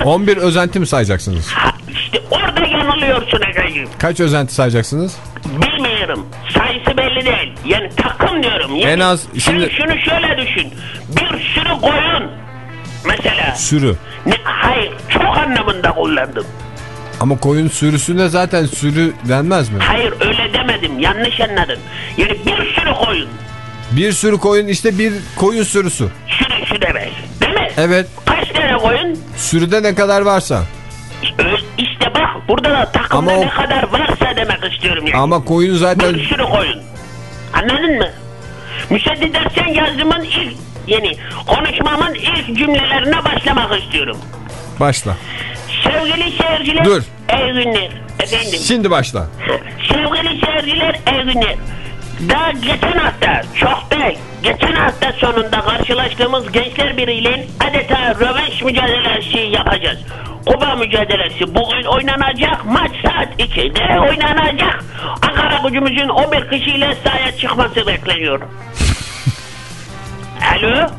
11 özenti mi sayacaksınız? Ha, işte orada yanılıyorsun Ege'ciğim. Kaç özenti sayacaksınız? Bilmiyorum. Sayısı belli değil. Yani takım diyorum. Yani En az şimdi- şunu şöyle düşün. Bir sürü koyun. Mesela. Sürü. Ne, hayır. Çok anlamında kullandım. Ama koyun sürüsüne zaten sürü denmez mi? Hayır öyle demedim. Yanlış anladın. Yani bir sürü koyun. Bir sürü koyun işte bir koyun sürüsü. Sürüsü demek. Değil mi? Evet. Kaç tane koyun? Sürüde ne kadar varsa. İşte bak burada da takımda Ama o- ne kadar varsa demek istiyorum yani. Ama koyun zaten Bir sürü koyun. Anladın mı? Müsaade edersen yazımın ilk yani konuşmamın ilk cümlelerine başlamak istiyorum. başla. Sevgili seyirciler. Dur. İyi günler. Efendim. Şimdi başla. Sevgili seyirciler iyi günler. Daha geçen hafta çok değil. Geçen hafta sonunda karşılaştığımız gençler biriyle adeta rövanş mücadelesi yapacağız. Kupa mücadelesi bugün oynanacak. Maç saat 2'de oynanacak. Ankara gücümüzün 11 kişiyle sahaya çıkması bekleniyor. Alo?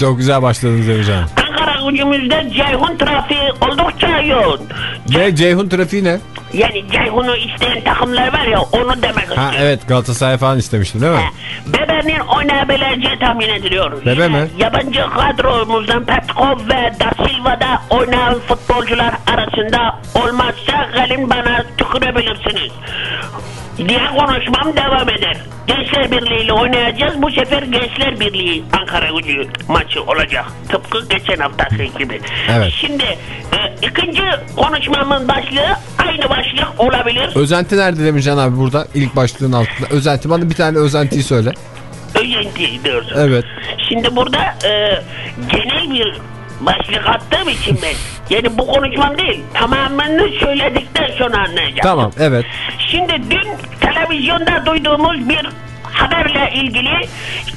Çok güzel başladınız Demircan. Ankara gücümüzde Ceyhun trafiği oldukça yoğun. Ne Ceyhun trafiği ne? Yani Ceyhun'u isteyen takımlar var ya onu demek Ha istiyorum. evet Galatasaray falan istemiştin değil mi? Bebe'nin oynayabileceği tahmin ediliyor. Bebe mi? Yabancı kadromuzdan Petkov ve Da Silva'da oynayan futbolcular arasında olmazsa gelin bana tükürebilirsiniz. Diye konuşmam devam eder. Gençler Birliği ile oynayacağız. Bu sefer Gençler Birliği Ankara gücü maçı olacak. Tıpkı geçen haftaki gibi. Evet. Şimdi e, ikinci konuşmamın başlığı aynı başlık olabilir. Özenti nerede Demircan abi burada? İlk başlığın altında. Özenti bana bir tane özentiyi söyle. Özenti diyorsun. Evet. Şimdi burada e, genel bir başlık attığım için ben yani bu konuşmam değil tamamını söyledikten sonra anlayacağım. Tamam evet. Şimdi dün televizyonda duyduğumuz bir haberle ilgili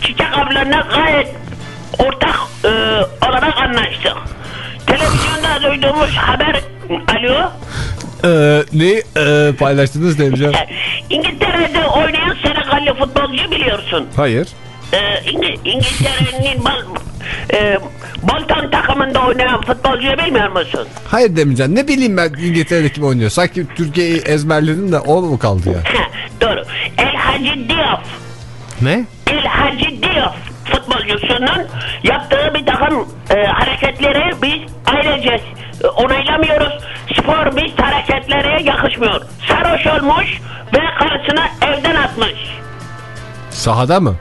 Çiçek ablanla gayet ortak e, olarak anlaştık. Televizyonda duyduğumuz haber alo Ee, neyi e, paylaştınız Demircan? e, İngiltere'de oynayan Senegalli futbolcu biliyorsun. Hayır. Ee, İngi- İngiltere'nin bal, e, Bolton takımında oynayan futbolcuyu bilmiyor musun? Hayır Demircan ne bileyim ben İngiltere'de kim oynuyor. Sanki Türkiye'yi ezberledin de o mu kaldı ya? Doğru. El Hacı Diop. Ne? El Hacı Diop futbolcusunun yaptığı bir takım e, hareketleri biz ayrıca e, onaylamıyoruz. Spor biz hareketlere yakışmıyor. Sarhoş olmuş ve karısına evden atmış. Sahada mı?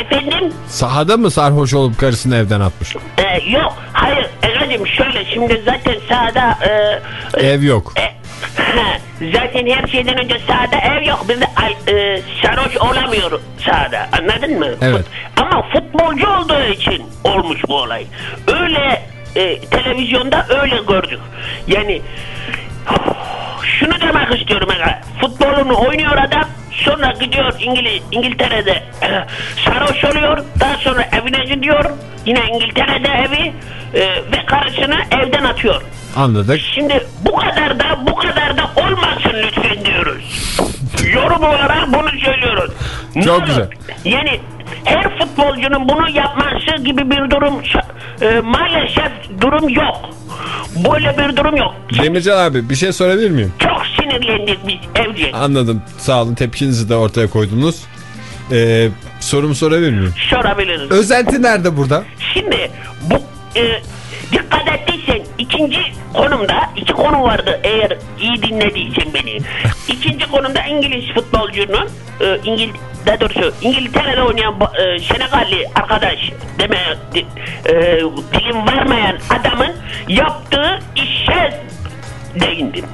Efendim? Sahada mı sarhoş olup karısını evden atmış? E, yok, hayır. Egacım şöyle şimdi zaten sahada... E, Ev yok. E, zaten her şeyden önce sahada ev yok. Bir de e, sarhoş olamıyor sahada. Anladın mı? Evet. Ama futbolcu olduğu için olmuş bu olay. Öyle e, televizyonda öyle gördük. Yani şunu demek istiyorum. Futbolunu oynuyor adam. Sonra gidiyor İngiliz, İngiltere'de sarhoş oluyor. Daha sonra evine gidiyor. Yine İngiltere'de evi e, ve karısını evden atıyor. Anladık. Şimdi bu kadar da bu kadar da olmasın lütfen. Yorum olarak bunu söylüyoruz. Ne Çok olur? güzel. Yani her futbolcunun bunu yapması gibi bir durum e, maalesef durum yok. Böyle bir durum yok. Demircan abi bir şey sorabilir miyim? Çok sinirlendik biz evci. Anladım. Sağ olun tepkinizi de ortaya koydunuz. Ee, sorumu sorabilir miyim? Sorabiliriz. Özenti nerede burada? Şimdi bu e, dikkat ettiysen ikinci konumda iki konu vardı eğer iyi dinlediysen beni. İkinci konumda İngiliz futbolcunun e, İngil daha doğrusu İngiltere'de oynayan e, Senegalli arkadaş deme e, dilim varmayan adamın yaptığı işe değindim.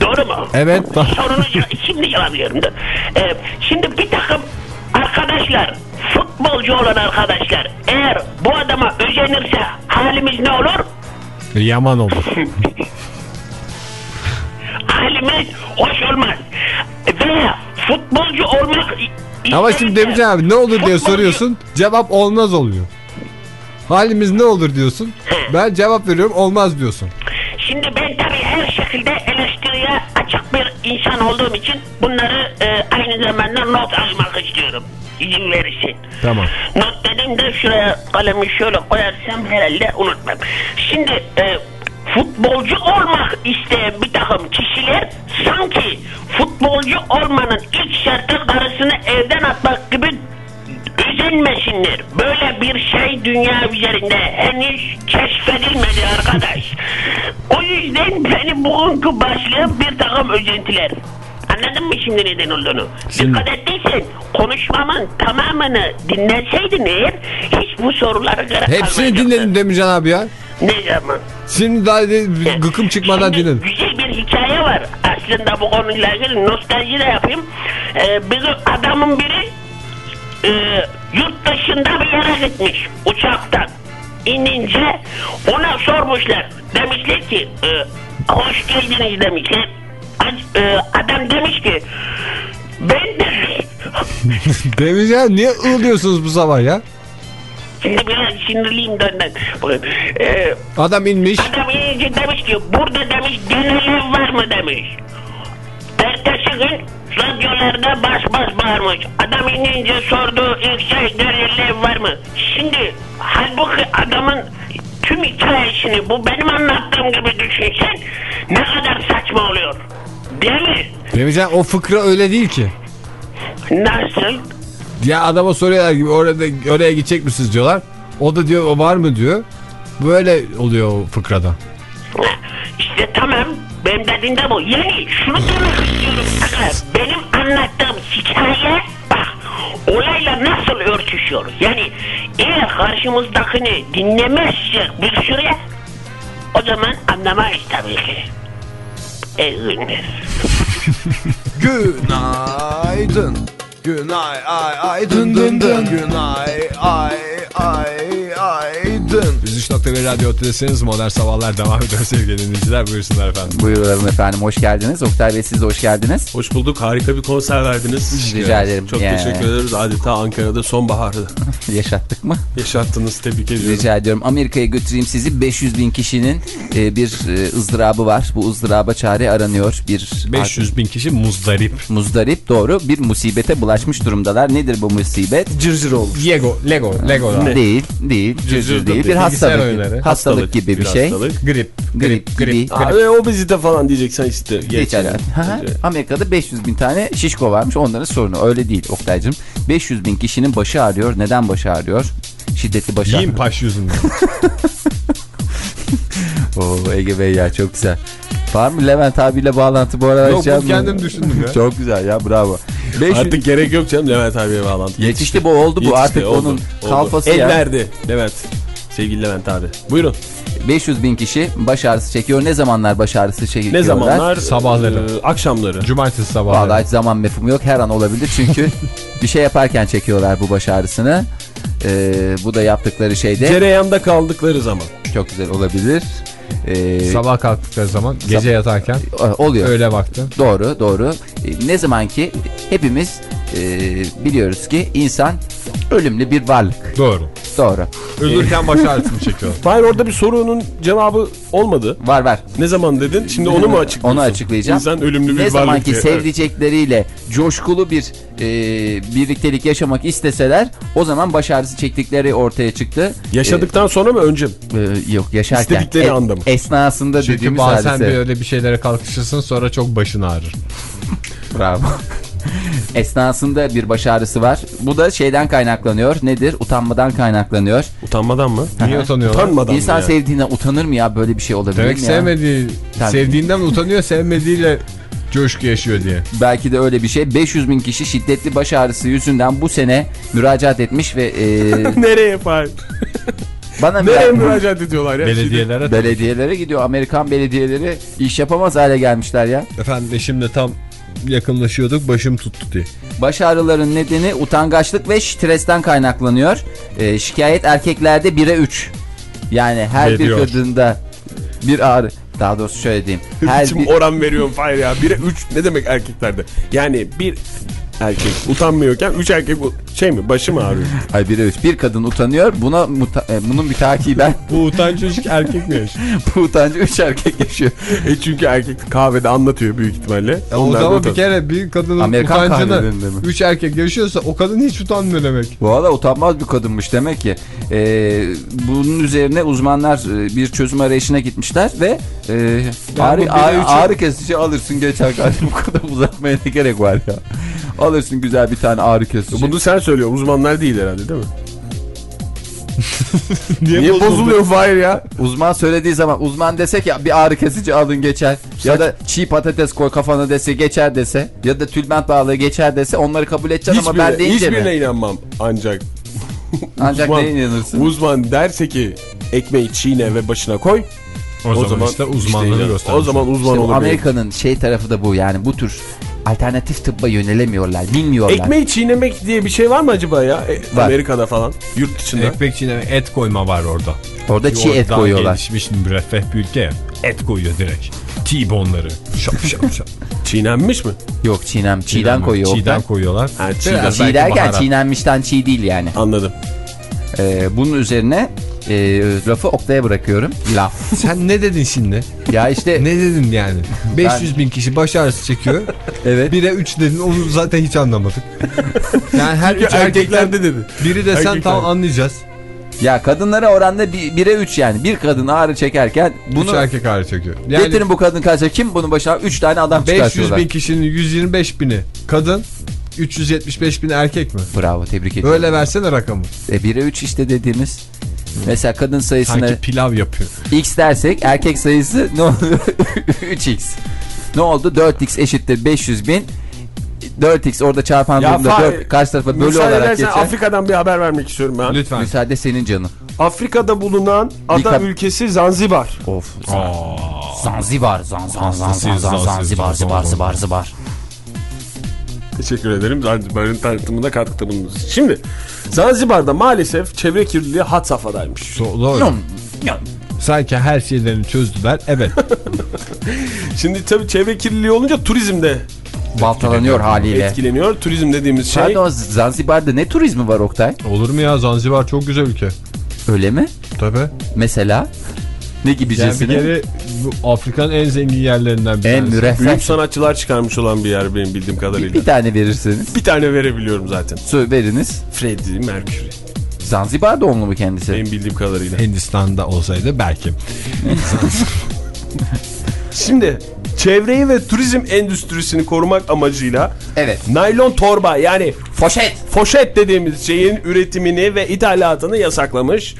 Doğru mu? Evet. Sorunu şimdi cevap veriyorum. Ee, şimdi bir takım arkadaşlar, futbolcu olan arkadaşlar eğer bu adama özenirse halimiz ne olur? Yaman olur. Halimiz hoş olmaz. Veya futbolcu olmak Ama şimdi Demircan abi ne olur diye Futbolcu- soruyorsun. Cevap olmaz oluyor. Halimiz ne olur diyorsun. Ben cevap veriyorum olmaz diyorsun. Şimdi ben tabii her şekilde eleştiriye açık bir insan olduğum için bunları e, aynı zamanda not almak istiyorum. İzin verirsin. Tamam. Not dedim de şuraya kalemi şöyle koyarsam herhalde unutmam. Şimdi e, futbolcu olmak isteyen bir takım kişiler sanki futbolcu olmanın ilk şartı karısını evden atmak gibi özenmesinler. Böyle bir şey dünya üzerinde henüz keşfedilmedi arkadaş. o yüzden benim bugünkü başlığım bir takım özentiler. Anladın mı şimdi neden olduğunu? Şimdi- Dikkat ettiysen konuşmamın tamamını dinleseydin eğer hiç bu sorulara göre Hepsini dinledim Demircan abi ya. Ne zaman? Şimdi daha de, gıkım çıkmadan Şimdi dinledim. Güzel bir hikaye var. Aslında bu konuyla ilgili nostalji de yapayım. Ee, bir adamın biri e, yurt dışında bir yere gitmiş uçaktan. İnince ona sormuşlar. Demişler ki e, hoş geldiniz demişler. E, adam demiş ki ben de Demircan niye ığlıyorsunuz bu sabah ya? şimdi biraz sinirliyim de ondan. Bakın, e, Adam inmiş. Adam iyice demiş ki burada demiş gönüllü var mı demiş. Ertesi gün radyolarda bas bas bağırmış. Adam inince sordu ilk şey gönüllü var mı? Şimdi halbuki adamın tüm hikayesini bu benim anlattığım gibi düşünsen ne kadar saçma oluyor. Değil mi? Demircan o fıkra öyle değil ki. Nasıl? Ya adama soruyorlar gibi orada oraya gidecek misiniz diyorlar. O da diyor o var mı diyor. Böyle oluyor o fıkrada. İşte tamam ben dediğim de bu. Yani şunu demek istiyorum. Aga, benim anlattığım hikaye bak olayla nasıl örtüşüyor. Yani eğer karşımızdakini dinlemezsek bir süre o zaman anlamayız tabii ki. Günler. Günaydın. Günay ay ay dın dın dın. Günay ay ay ay dın. 103.1 Radyo Otedesiniz modern sabahlar devam ediyor sevgili dinleyiciler buyursunlar efendim. Buyuralım efendim hoş geldiniz. Oktay Bey siz de hoş geldiniz. Hoş bulduk. Harika bir konser verdiniz. Rica ederim. Çok Yani. teşekkür ederiz. Adeta Ankara'da sonbaharda Yaşattık mı? yaşattınız. Tebrik ediyorum. Rica ediyorum. Amerika'ya götüreyim sizi. 500 bin kişinin e, bir e, ızdırabı var. Bu ızdıraba çare aranıyor. Bir 500 bin kişi muzdarip. muzdarip doğru bir musibete bulaşmış durumdalar. Nedir bu musibet? Cırcır olmuş. Lego, Lego, Lego. Değil, değil, cırcır Cırcır değil. bir hastalık, oyunları. hastalık gibi bir, şey. hastalık. Grip. Grip, gibi. Abi obezite falan diyeceksen işte. geç Hiç yani. alakası- Hı hı. Amerika'da 500 bin tane şişko varmış. Onların sorunu öyle değil Oktay'cığım. 500 bin kişinin başı ağrıyor. Neden başı ağrıyor? Şiddetli baş Yiyin paş yüzünden. Oo, Ege Bey ya çok güzel. Var mı Levent abiyle bağlantı bu arada? Yok bu yapmıyorum. kendim düşündüm ya. Çok güzel ya bravo. 500... Artık gerek yok canım Levent abiye bağlantı. Yetişti bu oldu bu Yetişti, artık oldu, onun oldu. kalfası El ya. verdi Levent. Sevgili Levent abi. Buyurun. 500 bin kişi baş ağrısı çekiyor. Ne zamanlar baş ağrısı çekiyorlar? Ne zamanlar? Sabahları. Ee, akşamları. Cumartesi sabahı. Vallahi hiç zaman mefhumu yok. Her an olabilir. Çünkü bir şey yaparken çekiyorlar bu baş ağrısını. Ee, bu da yaptıkları şeyde Cereyanda kaldıkları zaman. çok güzel olabilir. Ee, Sabah kalktıkları zaman gece yatarken oluyor. öyle baktım. Doğru doğru. Ee, ne zaman ki hepimiz e, biliyoruz ki insan ölümlü bir varlık. Doğru. Doğru. Ölürken baş ağrısını çekiyor. Hayır orada bir sorunun cevabı olmadı. Var var. Ne zaman dedin? Şimdi onu mu açıklıyorsun? Onu açıklayacağım. İnsan ölümlü bir ne varlık. zaman ki diye. sevdicekleriyle coşkulu bir e, birliktelik yaşamak isteseler o zaman baş ağrısı çektikleri ortaya çıktı. Yaşadıktan sonra mı önce mi? E, yok yaşarken. İstedikleri anda mı? Esnasında Çünkü dediğimiz bazen hadise. bir öyle bir şeylere kalkışırsın sonra çok başın ağrır. Bravo. Esnasında bir baş ağrısı var. Bu da şeyden kaynaklanıyor. Nedir? Utanmadan kaynaklanıyor. Utanmadan mı? Niye utanıyorlar? Utanmadan İnsan mı ya? sevdiğine utanır mı ya? Böyle bir şey olabilir Demek mi ya? sevmediği, Tabii. sevdiğinden utanıyor, sevmediğiyle coşku yaşıyor diye. Belki de öyle bir şey. 500 bin kişi şiddetli baş ağrısı yüzünden bu sene müracaat etmiş ve e, Nereye Fahir? bana Nereye müra- müracaat ediyorlar ya? Belediyelere belediyelere gidiyor. Amerikan belediyeleri iş yapamaz hale gelmişler ya. Efendim eşimle tam yakınlaşıyorduk başım tuttu diye. Baş ağrıların nedeni utangaçlık ve stresten kaynaklanıyor. E, şikayet erkeklerde 1'e 3. Yani her Veriyor. bir kadında bir ağrı. Daha doğrusu şöyle diyeyim. Her Biçim bir, oran veriyorum Fahir ya. 1'e 3 ne demek erkeklerde? Yani bir erkek utanmıyorken 3 erkek şey mi başı mı ağrıyor? Ay 1'e 3. Bir kadın utanıyor. Buna muta- e, bunun bir takiben Bu utanç çocuk erkek mi yaşıyor? bu utancı 3 erkek yaşıyor. e çünkü erkek kahvede anlatıyor büyük ihtimalle. o Onlar da zaman utan- bir kere bir kadının Amerikan utancını? 3 erkek yaşıyorsa o kadın hiç utanmıyor demek. Bu arada utanmaz bir kadınmış demek ki. Ee, bunun üzerine uzmanlar e, bir çözüm arayışına gitmişler ve e, ağrı, ağrı, ağrı kesici alırsın geçer kardeşim bu kadar uzatmaya ne gerek var ya. Alırsın güzel bir tane ağrı kesici. Bunu sen söylüyorsun uzmanlar değil herhalde değil mi? Niye, Niye bozuldu? bozuluyor Fahir ya? Uzman söylediği zaman uzman desek ya bir ağrı kesici alın geçer. Ya da çiğ patates koy kafana dese geçer dese. Ya da tülbent bağlı geçer dese onları kabul edeceksin ama ben Hiçbirine, deyince hiçbirine mi? inanmam ancak. Ancak uzman- neye inanırsın? Uzman derse ki ekmeği çiğne ve başına koy. O, zaman, işte uzmanlığını inan- göstermiş. O zaman uzman İşte olur. Amerika'nın şey tarafı da bu yani bu tür alternatif tıbba yönelemiyorlar, bilmiyorlar. Ekmeği çiğnemek diye bir şey var mı acaba ya? E, Var. Amerika'da falan. Yurt dışında. Ekmek çiğneme et koyma var orada. Orada çiğ et koyuyorlar. gelişmiş müreffeh bir ülke ya. Et koyuyor direkt. T-bone'ları. Şap şap şap. Çiğnenmiş mi? Yok çiğnem, çiğden koyuyor. Çiğden Çiğden koyuyorlar. Ha, çiğden. belki Çiğ derken baharat. çiğnenmişten çiğ değil yani. Anladım. Ee, bunun üzerine e, lafı Oktay'a bırakıyorum. Laf. Sen ne dedin şimdi? Ya işte Ne dedin yani? 500 bin kişi baş ağrısı çekiyor. evet. 1'e 3 dedin onu zaten hiç anlamadık. Yani her üç erkekler Erkeklerde dedi. biri desen Erkekler. tam anlayacağız. Ya kadınlara oranda 1'e 3 yani. Bir kadın ağrı çekerken 3 bunu erkek ağrı çekiyor. Yani getirin bu kadın kaça kim bunun başına 3 tane adam 500 çıkartıyorlar. bin kişinin 125 bini kadın 375 bin erkek mi? Bravo tebrik ediyorum. Öyle versene rakamı. E, 1'e 3 işte dediğimiz. Mesela kadın sayısını Sanki pilav yapıyor. x dersek erkek sayısı ne oluyor? 3x. Ne oldu? 4x eşittir 500 bin. 4x orada çarpan Ya durumda Fahir, 4 karşı tarafa bölü olarak geçer. Afrika'dan bir haber vermek istiyorum ben. Lütfen. Müsaade senin canın. Afrika'da bulunan ada Dikkat- ülkesi Zanzibar. Of. Zanzibar. Zan zan zan zan Hastasıyız, zan Zanzibar, Zanzibar zıbar Zanzibar. Teşekkür ederim Zanzibar'ın tanıtımında katkıda bulundunuz. Şimdi Zanzibar'da maalesef çevre kirliliği had safhadaymış. So- doğru. Yum, yum. Sanki her şeylerini çözdüler. Evet. Şimdi tabii çevre kirliliği olunca turizm de Baltalanıyor haliyle. etkileniyor. Turizm dediğimiz şey Pardon Zanzibar'da ne turizmi var Oktay? Olur mu ya Zanzibar çok güzel ülke. Öyle mi? Tabii. Mesela? Ne Yani bir gibicesine? kere bu Afrika'nın en zengin yerlerinden bir en tanesi. müreffeh. büyük sanatçılar çıkarmış olan bir yer benim bildiğim Bir, kadarıyla. bir tane verirseniz. Bir tane verebiliyorum zaten. Su veriniz. Freddie Mercury. Zanzibar doğumlu mu kendisi? Benim bildiğim kadarıyla. Hindistan'da olsaydı belki. Şimdi çevreyi ve turizm endüstrisini korumak amacıyla Evet. naylon torba yani Foşet. foşet dediğimiz şeyin üretimini ve ithalatını yasaklamış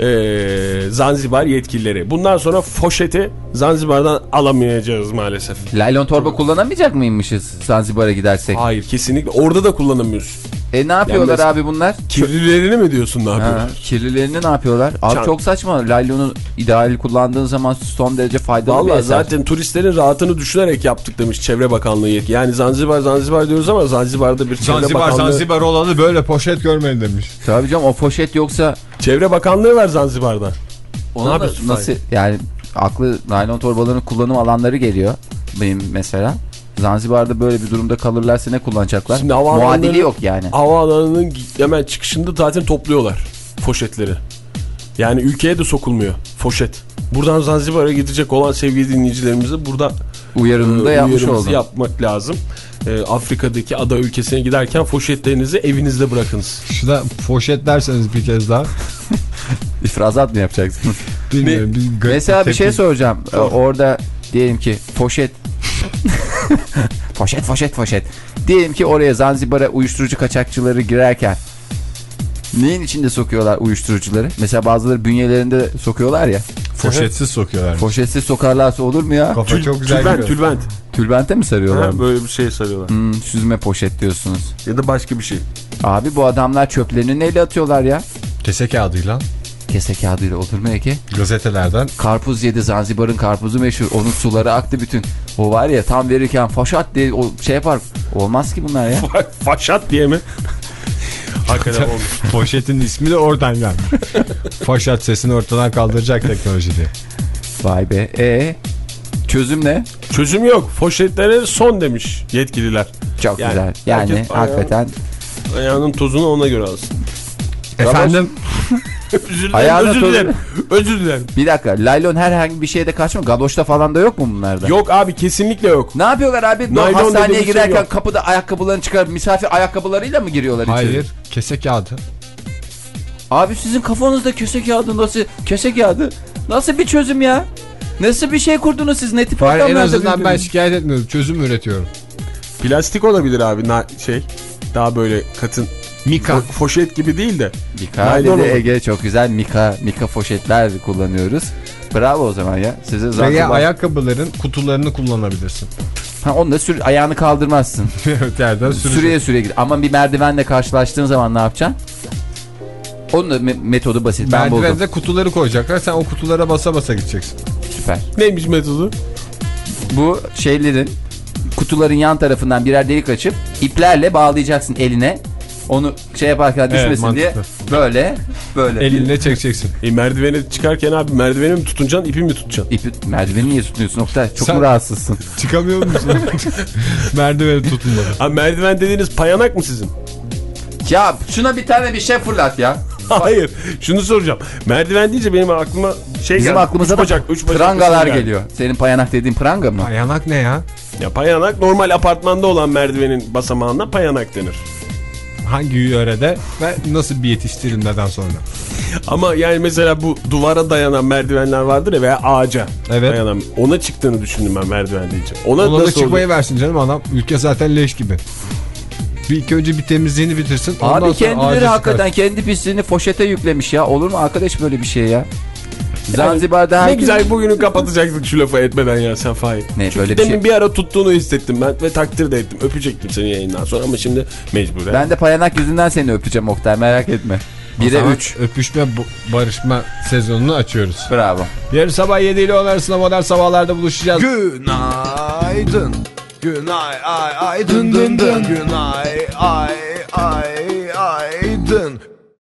eee, Zanzibar yetkilileri. Bundan sonra foşeti Zanzibar'dan alamayacağız maalesef. Laylon torba kullanamayacak mıymışız Zanzibar'a gidersek? Hayır kesinlikle orada da kullanamıyoruz. E ne yapıyorlar Yani abi bunlar? Kirlilerini mi diyorsun ne Ha, yapıyorlar? kirlilerini ne yapıyorlar? Abi Çan- çok saçma. Laylonu ideal kullandığın zaman son derece faydalı bir Valla eser. zaten turistlerin rahatını düşünerek yaptık demiş Çevre Bakanlığı yetki. Yani Zanzibar Zanzibar diyoruz ama Zanzibar'da bir Çevre Zanzibar Bakanlığı Zanzibar olanı böyle poşet görmeyin demiş. Tabii canım o poşet yoksa Çevre Bakanlığı var Zanzibar'da. Da yapıyorsun nasıl yani aklı naylon torbaların kullanım alanları geliyor benim mesela. Zanzibar'da böyle bir durumda kalırlarsa ne kullanacaklar? Şimdi Muadili yok yani. Havaalanının hemen çıkışında zaten topluyorlar foşetleri. Yani ülkeye de sokulmuyor foşet. Buradan Zanzibar'a gidecek olan sevgili dinleyicilerimize burada Uyarını da e, yapmış uyarımızı oldum. yapmak lazım. E, Afrika'daki ada ülkesine giderken foşetlerinizi evinizde bırakınız. Şurada poşet derseniz bir kez daha. İfrazat mı yapacaksınız? Bilmiyorum. bir garip Mesela bir şey soracağım. Ee, Orada diyelim ki poşet poşet poşet poşet. Diyelim ki oraya Zanzibar'a uyuşturucu kaçakçıları girerken neyin içinde sokuyorlar uyuşturucuları? Mesela bazıları bünyelerinde sokuyorlar ya. Poşetsiz sokuyorlar. Poşetsiz sokarlarsa olur mu ya? Kafa Tül- çok güzel tülbent, tülbent. Tülbente mi sarıyorlar? Ha, böyle bir şey sarıyorlar. Hmm, süzme poşet diyorsunuz. Ya da başka bir şey. Abi bu adamlar çöplerini neyle atıyorlar ya? Kese kağıdıyla Kese kağıdıyla olur mu Ege? gazetelerden Karpuz yedi Zanzibar'ın karpuzu meşhur. Onun suları aktı bütün. O var ya tam verirken faşat diye o şey yapar. Olmaz ki bunlar ya. Faşat diye mi? Hakikaten olmuş. poşetin ismi de oradan gelmiş. Faşat sesini ortadan kaldıracak teknoloji diye. Vay be. E çözüm ne? Çözüm yok. Foşetlere son demiş yetkililer. Çok Yani güzel. Yani hakikaten Ayağının tozunu ona göre alsın. Efendim Özür dilerim, Ayağına özür dilerim. Özür dilerim. bir dakika. Laylon herhangi bir şeyde kaçmıyor. Galoşta falan da yok mu bunlarda? Yok abi kesinlikle yok. Ne yapıyorlar abi? Naylon Hastaneye şey girerken yok. kapıda ayakkabılarını çıkarıp misafir ayakkabılarıyla mı giriyorlar içeri? hayır kese kağıdı. Abi sizin kafanızda köse kağıdı nasıl? Köse kağıdı. Nasıl bir çözüm ya? Nasıl bir şey kurdunuz siz? Ne tip Hayır, en azından ben şikayet etmiyorum. Çözüm üretiyorum. Plastik olabilir abi na- şey. Daha böyle katın. Mika. Fo- foşet gibi değil de. Mika dedi. Ege çok güzel Mika Mika poşetler kullanıyoruz. Bravo o zaman ya. Size Veya Zanzibar. ayakkabıların kutularını kullanabilirsin. Ha, onu da sür ayağını kaldırmazsın. Süreye süreye git. Ama bir merdivenle karşılaştığın zaman ne yapacaksın? Onun da me- metodu basit. Merdivende kutuları koyacaklar. Sen o kutulara basa basa gideceksin. Süper. Neymiş metodu? Bu şeylerin kutuların yan tarafından birer delik açıp iplerle bağlayacaksın eline. Onu şey yaparken düşmesin Evet, diye böyle böyle Elinle çekeceksin. E merdivene çıkarken abi merdiveni mi tutunacaksın ipi mi tutacaksın? ipi merdiveni niye tutuyorsun Oktay? Çok Sen- mu rahatsızsın? Çıkamıyor musun? Merdiveni tutunmadan. Abi merdiven dediğiniz payanak mı sizin? ya şuna bir tane bir şey fırlat ya. Hayır. Şunu soracağım. Merdiven deyince benim aklıma şey Bizim geldi. aklımıza üç da bacak, üç bacak prangalar geldi. geliyor. Senin payanak dediğin pranga mı? Ayanak ne ya? Ya payanak normal apartmanda olan merdivenin basamağına payanak denir. Hangi yörede ve nasıl bir yetiştirilmeden sonra? Ama yani mesela bu duvara dayanan merdivenler vardır ya veya ağaca Evet. dayanan. Ona çıktığını düşündüm ben merdiven deyince. Ona, Ona da çıkmayı olur? versin canım adam. Ülke zaten leş gibi. Bir ilk önce bir temizliğini bitirsin. ondan Abi sonra kendileri hakikaten kendi pisliğini foşete yüklemiş ya. Olur mu arkadaş böyle bir şey ya? Zanzibar'da Ne herkes... güzel bugünü kapatacaktık şu lafı etmeden ya sen Fahir. Ne, Çünkü böyle bir demin şey- bir ara tuttuğunu hissettim ben ve takdir de ettim. Öpecektim seni yayından sonra ama şimdi mecburen. Ben de payanak yüzünden seni öpeceğim Oktay merak etme. O 1'e zaman 3. Öpüşme bu- barışma sezonunu açıyoruz. Bravo. Yarın sabah 7 ile 10 arasında modern sabahlarda buluşacağız. Günaydın. Günay ay ay dın dın dın. Günay ay ay ay dın.